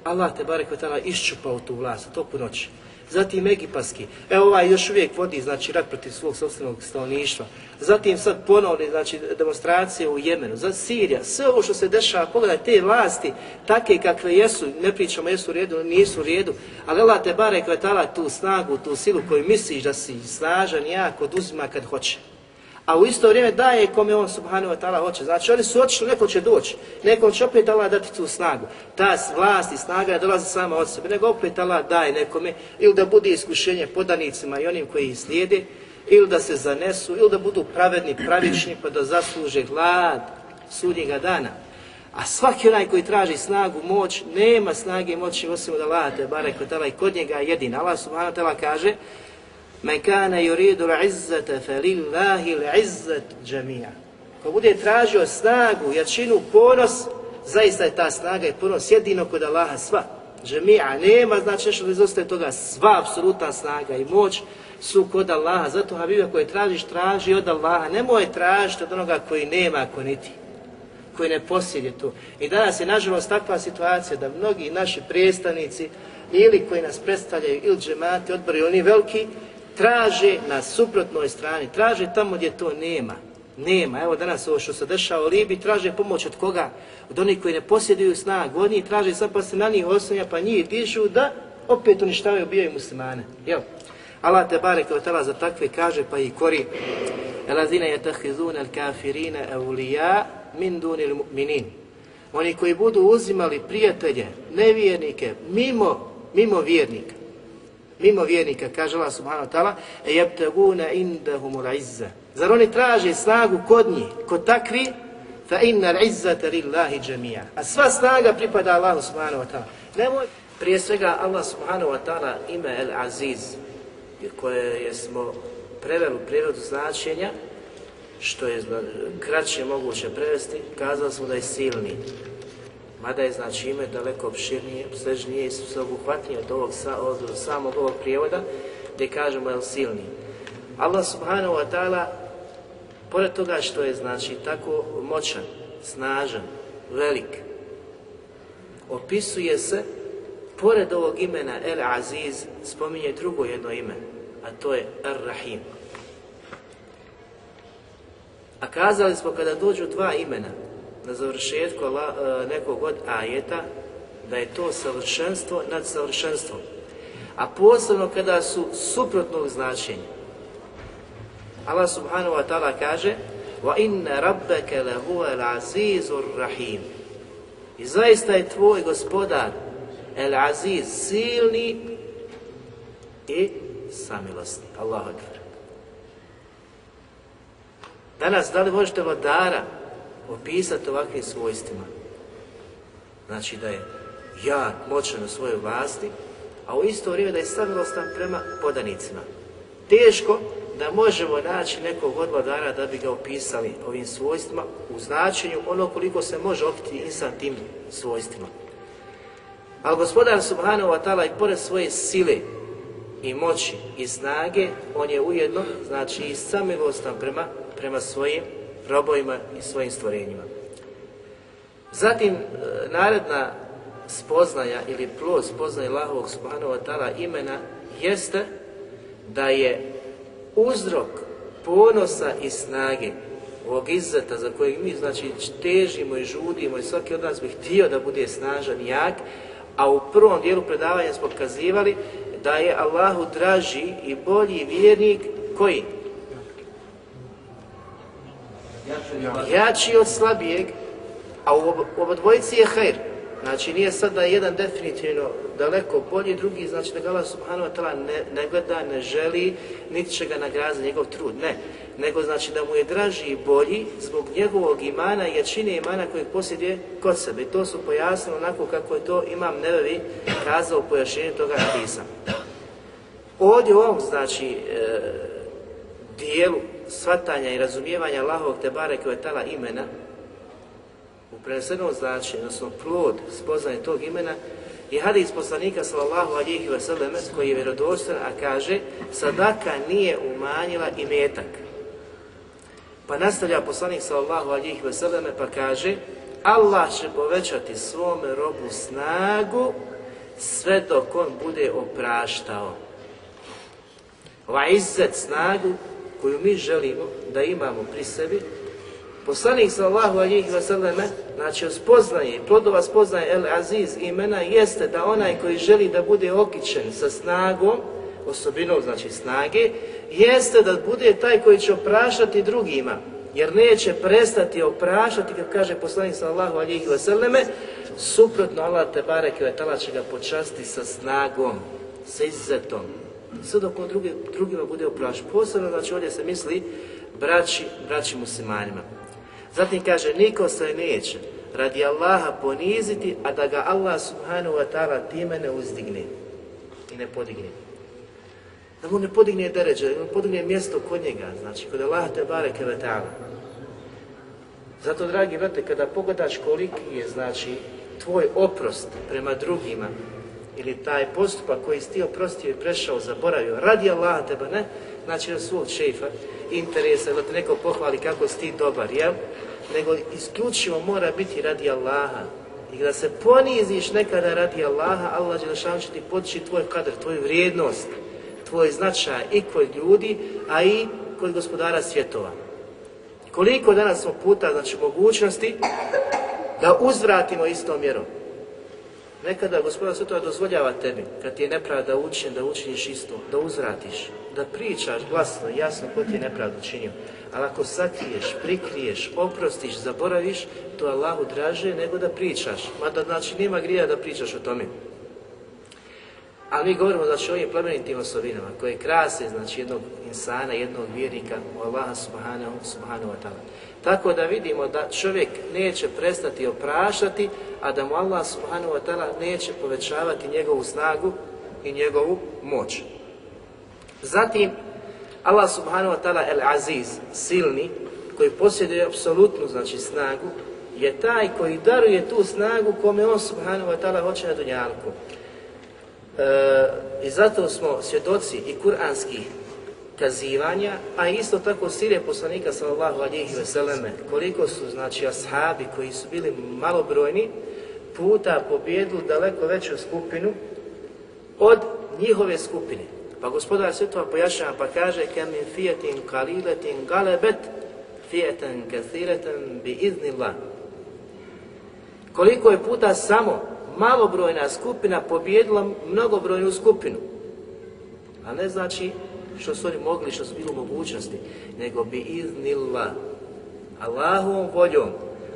Allah te barek tada iščupao tu vlast u toku noći. Zatim Egipatski, evo ovaj još uvijek vodi znači rat protiv svog sobstvenog stanovništva. Zatim sad ponovne znači demonstracije u Jemenu, za Sirija, sve ovo što se dešava, pogledaj te vlasti, takve kakve jesu, ne pričamo jesu u redu, nisu u redu, ali Allah te barek tada tu snagu, tu silu koju misliš da si snažan, jak, oduzima kad hoće a u isto vrijeme daje kome on subhanahu wa ta'ala hoće. Znači oni su otišli, neko će doći, nekom će opet Allah dati tu snagu. Ta vlast i snaga dolazi sama od sebe, nego opet Allah daje nekome ili da bude iskušenje podanicima i onim koji ih slijede, ili da se zanesu, ili da budu pravedni, pravični, pa da zasluže glad sudnjega dana. A svaki onaj koji traži snagu, moć, nema snage i moći osim od Allah, te barek i kod njega je jedin. Allah subhanahu wa ta'ala kaže, Men kana yuridu al-izzata falillahi al-izzat jami'a. Ko bude tražio snagu, jačinu, ponos, zaista je ta snaga i ponos jedino kod Allaha sva. Džemija, nema znači nešto izostaje toga, sva apsolutna snaga i moć su kod Allaha. Zato Habiba koje tražiš, traži od Allaha. Nemoj tražiti od onoga koji nema ko niti koji ne posjeduje to. I danas je nažalost takva situacija da mnogi naši predstavnici ili koji nas predstavljaju ili džemati, odbori, oni veliki, traže na suprotnoj strani, traže tamo gdje to nema. Nema. Evo danas ovo što se dešava u Libiji, traže pomoć od koga? Od onih koji ne posjeduju snagu. Od njih traže sad pa se na njih oslanja, pa njih dižu da opet uništavaju, ubijaju muslimane. Jel? Allah te barek tala za takve kaže pa i kori Elazine yatahizuna al-kafirina awliya min dunil mu'minin. Oni koji budu uzimali prijatelje, nevjernike, mimo, mimo vjernika mimo vjernika, kaže Allah subhanahu wa ta'ala, jebteguna indahumul izza. Zar oni traže snagu kod njih, kod takvi, fa inna izzata lillahi džemija. A sva snaga pripada Allahu subhanahu wa ta'ala. Nemoj, prije svega Allah subhanahu wa ta'ala ime El Aziz, koje je smo preveli u prijevodu značenja, što je kraće moguće prevesti, kazali smo da je silni mada je znači ime daleko opširnije, svežnije i sveobuhvatnije od, ovog, od samog ovog prijevoda, gdje kažemo el silni. Allah subhanahu wa ta'ala, pored toga što je znači tako moćan, snažan, velik, opisuje se, pored ovog imena El Aziz, spominje drugo jedno ime, a to je Ar Rahim. A kazali smo kada dođu dva imena, na završetku e, nekog od ajeta da je to savršenstvo nad savršenstvom. A posebno kada su suprotnog značenja. Allah subhanahu wa ta'ala kaže rabbeke lehu el azizur rahim. I zaista je tvoj gospodar el aziz silni i samilosni. Allahu akbar. Danas, da li možete vladara opisati ovakvim svojstvima. Znači da je jak, moćan u svojoj vlasti, a u isto vrijeme da je samilostan prema podanicima. Teško da možemo naći nekog od vladara da bi ga opisali ovim svojstvima u značenju ono koliko se može opiti insan tim svojstvima. Ali gospodar Subhanahu wa ta'ala i pored svoje sile i moći i snage, on je ujedno, znači i samilostan prema, prema svojim robovima i svojim stvorenjima. Zatim, e, naredna spoznaja ili plod spoznaje Allahovog subhanahu wa imena jeste da je uzrok ponosa i snage ovog izzeta za kojeg mi znači težimo i žudimo i svaki od nas bi htio da bude snažan i jak, a u prvom dijelu predavanja smo pokazivali da je Allahu draži i bolji vjernik koji? Jači od slabijeg, a u ob- u obodvojici je hajr. Znači nije sad da je jedan definitivno daleko bolji, drugi znači da ga Allah subhanahu wa ta'ala ne, ne gleda, ne želi, niti će ga njegov trud. Ne, nego znači da mu je draži i bolji zbog njegovog imana i jačine imana kojeg posjeduje kod sebe. I to su pojasnili onako kako je to Imam Nevevi kazao u pojašnjenju toga hadisa. Ovdje u ovom znači e, dijelu svatanja i razumijevanja Allahovog te bareke ve tala imena u prenesenom značenju, odnosno plod spoznaje tog imena je hadis poslanika sallallahu alihi wasallam koji je vjerodostan, a kaže sadaka nije umanjila i metak. Pa nastavlja poslanik sallallahu alihi wasallam pa kaže Allah će povećati svome robu snagu sve dok on bude opraštao. Ova izzet snagu koju mi želimo da imamo pri sebi, poslanik sallahu alihi wasallam, znači spoznaje, plodova spoznaje El Aziz imena jeste da onaj koji želi da bude okićen sa snagom, osobinom znači snage, jeste da bude taj koji će opraštati drugima, jer neće prestati opraštati, kako kaže poslanik sallahu alihi wasallam, suprotno Allah te bareke će ga počasti sa snagom, sa izzetom, sve dok on drugi, drugima bude oprašen. Posebno, znači ovdje se misli braći, braći muslimanima. Zatim kaže, niko se neće radi Allaha poniziti, a da ga Allah subhanahu wa ta'ala time ne uzdigne i ne podigne. Da mu ne podigne deređe, da mu ne podigne mjesto kod njega, znači kod Allaha te bareke ve ta'ala. Zato, dragi brate, kada pogledaš koliki je, znači, tvoj oprost prema drugima, ili taj postupak koji si ti oprostio i prešao, zaboravio, radi Allaha tebe, ne? Znači od svog šefa, interesa, da te neko pohvali kako si ti dobar, jel? Nego isključivo mora biti radi Allaha. I kada se poniziš nekada radi Allaha, Allah Đelešan će ti podići tvoj kadar, tvoju vrijednost, tvoj značaj i kod ljudi, a i kod gospodara svjetova. Koliko danas smo puta, znači mogućnosti, da uzvratimo istom mjerom. Nekada gospodar Svetova dozvoljava tebi, kad ti je nepravda učin, da učiniš isto, da uzvratiš, da pričaš glasno i jasno ko ti je nepravdu učinio. Ali ako sakriješ, prikriješ, oprostiš, zaboraviš, to Allahu draže nego da pričaš. Mada znači nema grija da pričaš o tome. Ali mi govorimo znači o ovim plemenitim osobinama koje krase znači jednog insana, jednog vjernika Allaha subhanahu, subhanahu wa ta'ala. Tako da vidimo da čovjek neće prestati oprašati, a da mu Allah subhanahu wa ta'ala neće povećavati njegovu snagu i njegovu moć. Zatim, Allah subhanahu wa ta'ala el aziz, silni, koji posjeduje apsolutnu znači snagu, je taj koji daruje tu snagu kome on subhanahu wa ta'ala hoće na dunjalku. E, I zato smo svjedoci i kuranskih kazivanja, a isto tako sire poslanika sallallahu alihi veseleme, koliko su znači ashabi koji su bili malobrojni, puta pobjedili daleko veću skupinu od njihove skupine. Pa gospodar svjetova pojašnjava pa kaže kem min fijetin kaliletin galebet fijetan kathiretan bi iznillah. Koliko je puta samo malobrojna skupina pobjedila mnogobrojnu skupinu. A ne znači što su oni mogli, što su bili u mogućnosti, nego bi iznillah. Allahovom voljom,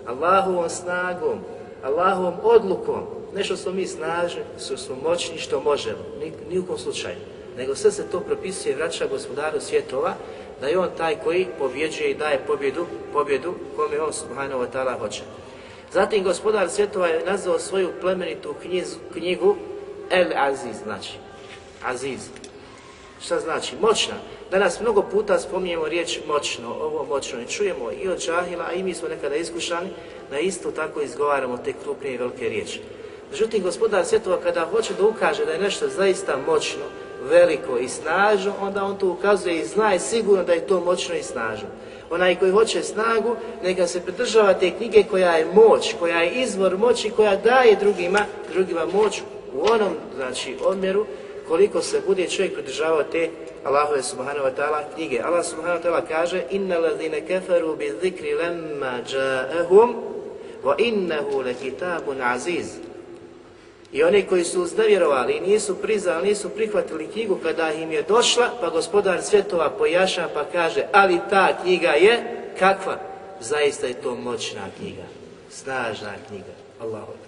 Allahovom snagom, Allahovom odlukom, ne što smo mi snažni, što smo moćni, što možemo, ni, ni u kom slučaju. Nego sve se to propisuje vraća gospodaru svjetova, da je on taj koji pobjeđuje i daje pobjedu, pobjedu kome on subhanahu wa ta'ala hoće. Zatim gospodar svjetova je nazvao svoju plemenitu knjizu, knjigu El Aziz, znači Aziz. Šta znači? Moćna. Danas mnogo puta spominjemo riječ moćno, ovo moćno i čujemo i od džahila, a i mi smo nekada iskušani da isto tako izgovaramo te krupnije i velike riječi. Međutim, gospodar svjetova kada hoće da ukaže da je nešto zaista moćno, veliko i snažno, onda on to ukazuje i zna i sigurno da je to moćno i snažno. Onaj koji hoće snagu, neka se pridržava te knjige koja je moć, koja je izvor moći, koja daje drugima, drugima moć u onom, znači, odmjeru koliko se bude čovjek pridržavao te Allahove subhanahu wa ta'ala knjige. Allah subhanahu wa ta'ala kaže Inna ladhine keferu bi zikri lemma ja'ahum wa innahu le kitabun aziz. I oni koji su uznevjerovali i nisu priznali, nisu prihvatili knjigu kada im je došla, pa gospodar svjetova pojaša pa kaže, ali ta knjiga je kakva? zaista je to moćna knjiga, snažna knjiga, Allahu.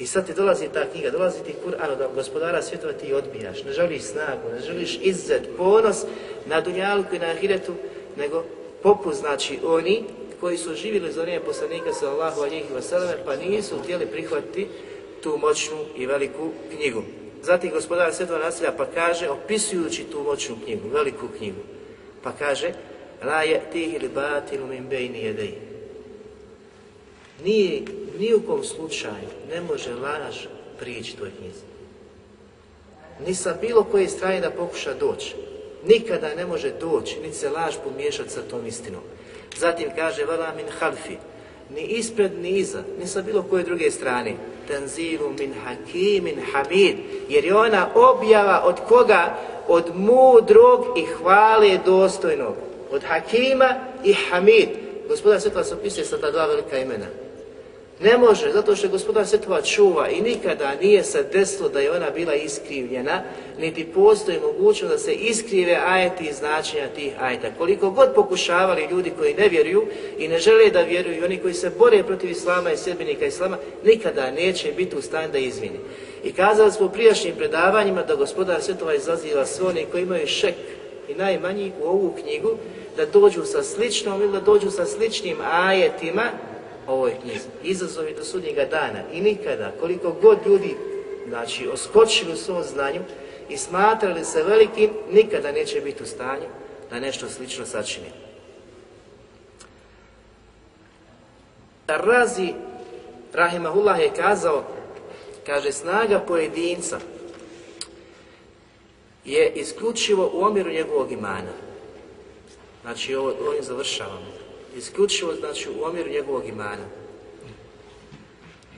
I sad ti dolazi ta knjiga, dolazi ti Kur'an od gospodara svjetova, ti odbijaš, ne želiš snagu, ne želiš izzet, ponos na dunjalku i na ahiretu, nego poput znači oni koji su živjeli za vrijeme poslanika sallallahu alihi wasallam, pa nisu htjeli prihvatiti tu moćnu i veliku knjigu. Zatim gospodar svjetova nasilja pa kaže, opisujući tu moćnu knjigu, veliku knjigu, pa kaže La je tih ili batilu min bejni jedej. Nije, ni kom slučaju ne može laž prići toj knjizi. Ni sa bilo koje strane da pokuša doći. Nikada ne može doći, niti se laž pomiješati sa tom istinom. Zatim kaže, vala min halfi, ni ispred ni iza, ni sa bilo koje druge strane. Tanzilu min hakimin hamid, jer je ona objava od koga? Od mudrog i hvale dostojnog. Od hakima i hamid. Gospodar Svetova se opisuje sa ta dva velika imena. Ne može, zato što gospodar Svetova čuva i nikada nije se desilo da je ona bila iskrivljena, niti postoji mogućnost da se iskrive ajeti i značenja tih ajeta. Koliko god pokušavali ljudi koji ne vjeruju i ne žele da vjeruju i oni koji se bore protiv Islama i sjedbenika Islama, nikada neće biti u stanju da izmini. I kazali smo u prijašnjim predavanjima da gospodar Svetova izaziva sve oni koji imaju šek i najmanji u ovu knjigu, da dođu sa sličnom ili da dođu sa sličnim ajetima ovoj knjizi. Izazovi do sudnjega dana i nikada, koliko god ljudi znači, oskočili u svom znanju i smatrali se velikim, nikada neće biti u stanju da nešto slično sačini. Razi, Rahimahullah je kazao, kaže, snaga pojedinca je isključivo u omjeru njegovog imana. Znači, ovo, ovim završavamo isključivo znači u omjeru njegovog imana.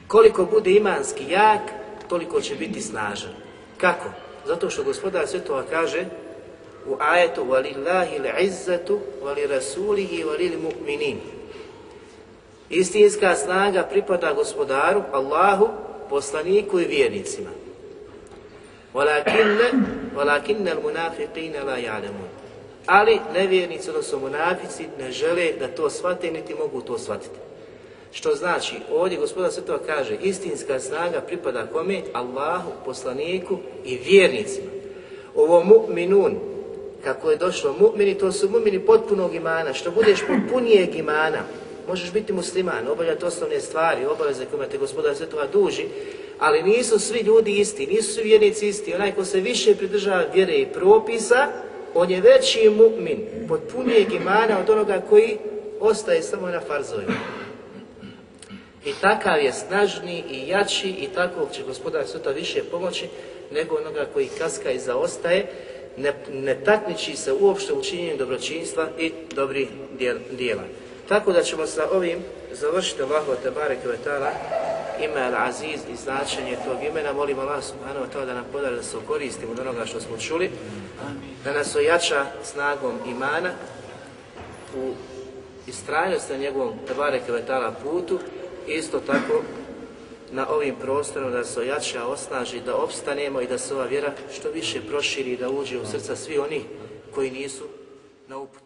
Koliko bude imanski jak, toliko će biti snažan. Kako? Zato što gospodar Svetova kaže u ajetu وَلِلَّهِ الْعِزَّةُ وَلِرَسُولِهِ وَلِلْمُؤْمِنِينَ Istinska snaga pripada gospodaru, Allahu, poslaniku i vjernicima. وَلَكِنَّ الْمُنَافِقِينَ لَا يَعْلَمُونَ ali nevjernici, odnosno munafici, ne žele da to shvate, niti mogu to shvatiti. Što znači, ovdje gospodar Svetova kaže, istinska snaga pripada kome? Allahu, poslaniku i vjernicima. Ovo mu'minun, kako je došlo mu'mini, to su mu'mini potpunog imana. Što budeš potpunijeg imana, možeš biti musliman, obavljati osnovne stvari, obaveze kojima te gospodar Svetova duži, ali nisu svi ljudi isti, nisu svi vjernici isti. Onaj ko se više pridržava vjere i propisa, on je veći mu'min, potpunijeg imana od onoga koji ostaje samo na farzovima. I takav je snažniji i jači i takvog će gospodar sutra više pomoći nego onoga koji kaska i zaostaje, ne, ne takmiči se uopšte u činjenju dobročinstva i dobrih dijela. Tako da ćemo sa ovim završiti Allahu te ve ime Al-Aziz i značenje tog imena. Molim Allah subhanahu wa ta'ala da nam podari da se koristimo od onoga što smo čuli, da nas ojača snagom imana u istrajnosti na njegovom tabareke ve putu, isto tako na ovim prostorom da se ojača, osnaži, da opstanemo i da se ova vjera što više proširi, da uđe u srca svi oni koji nisu na uputi.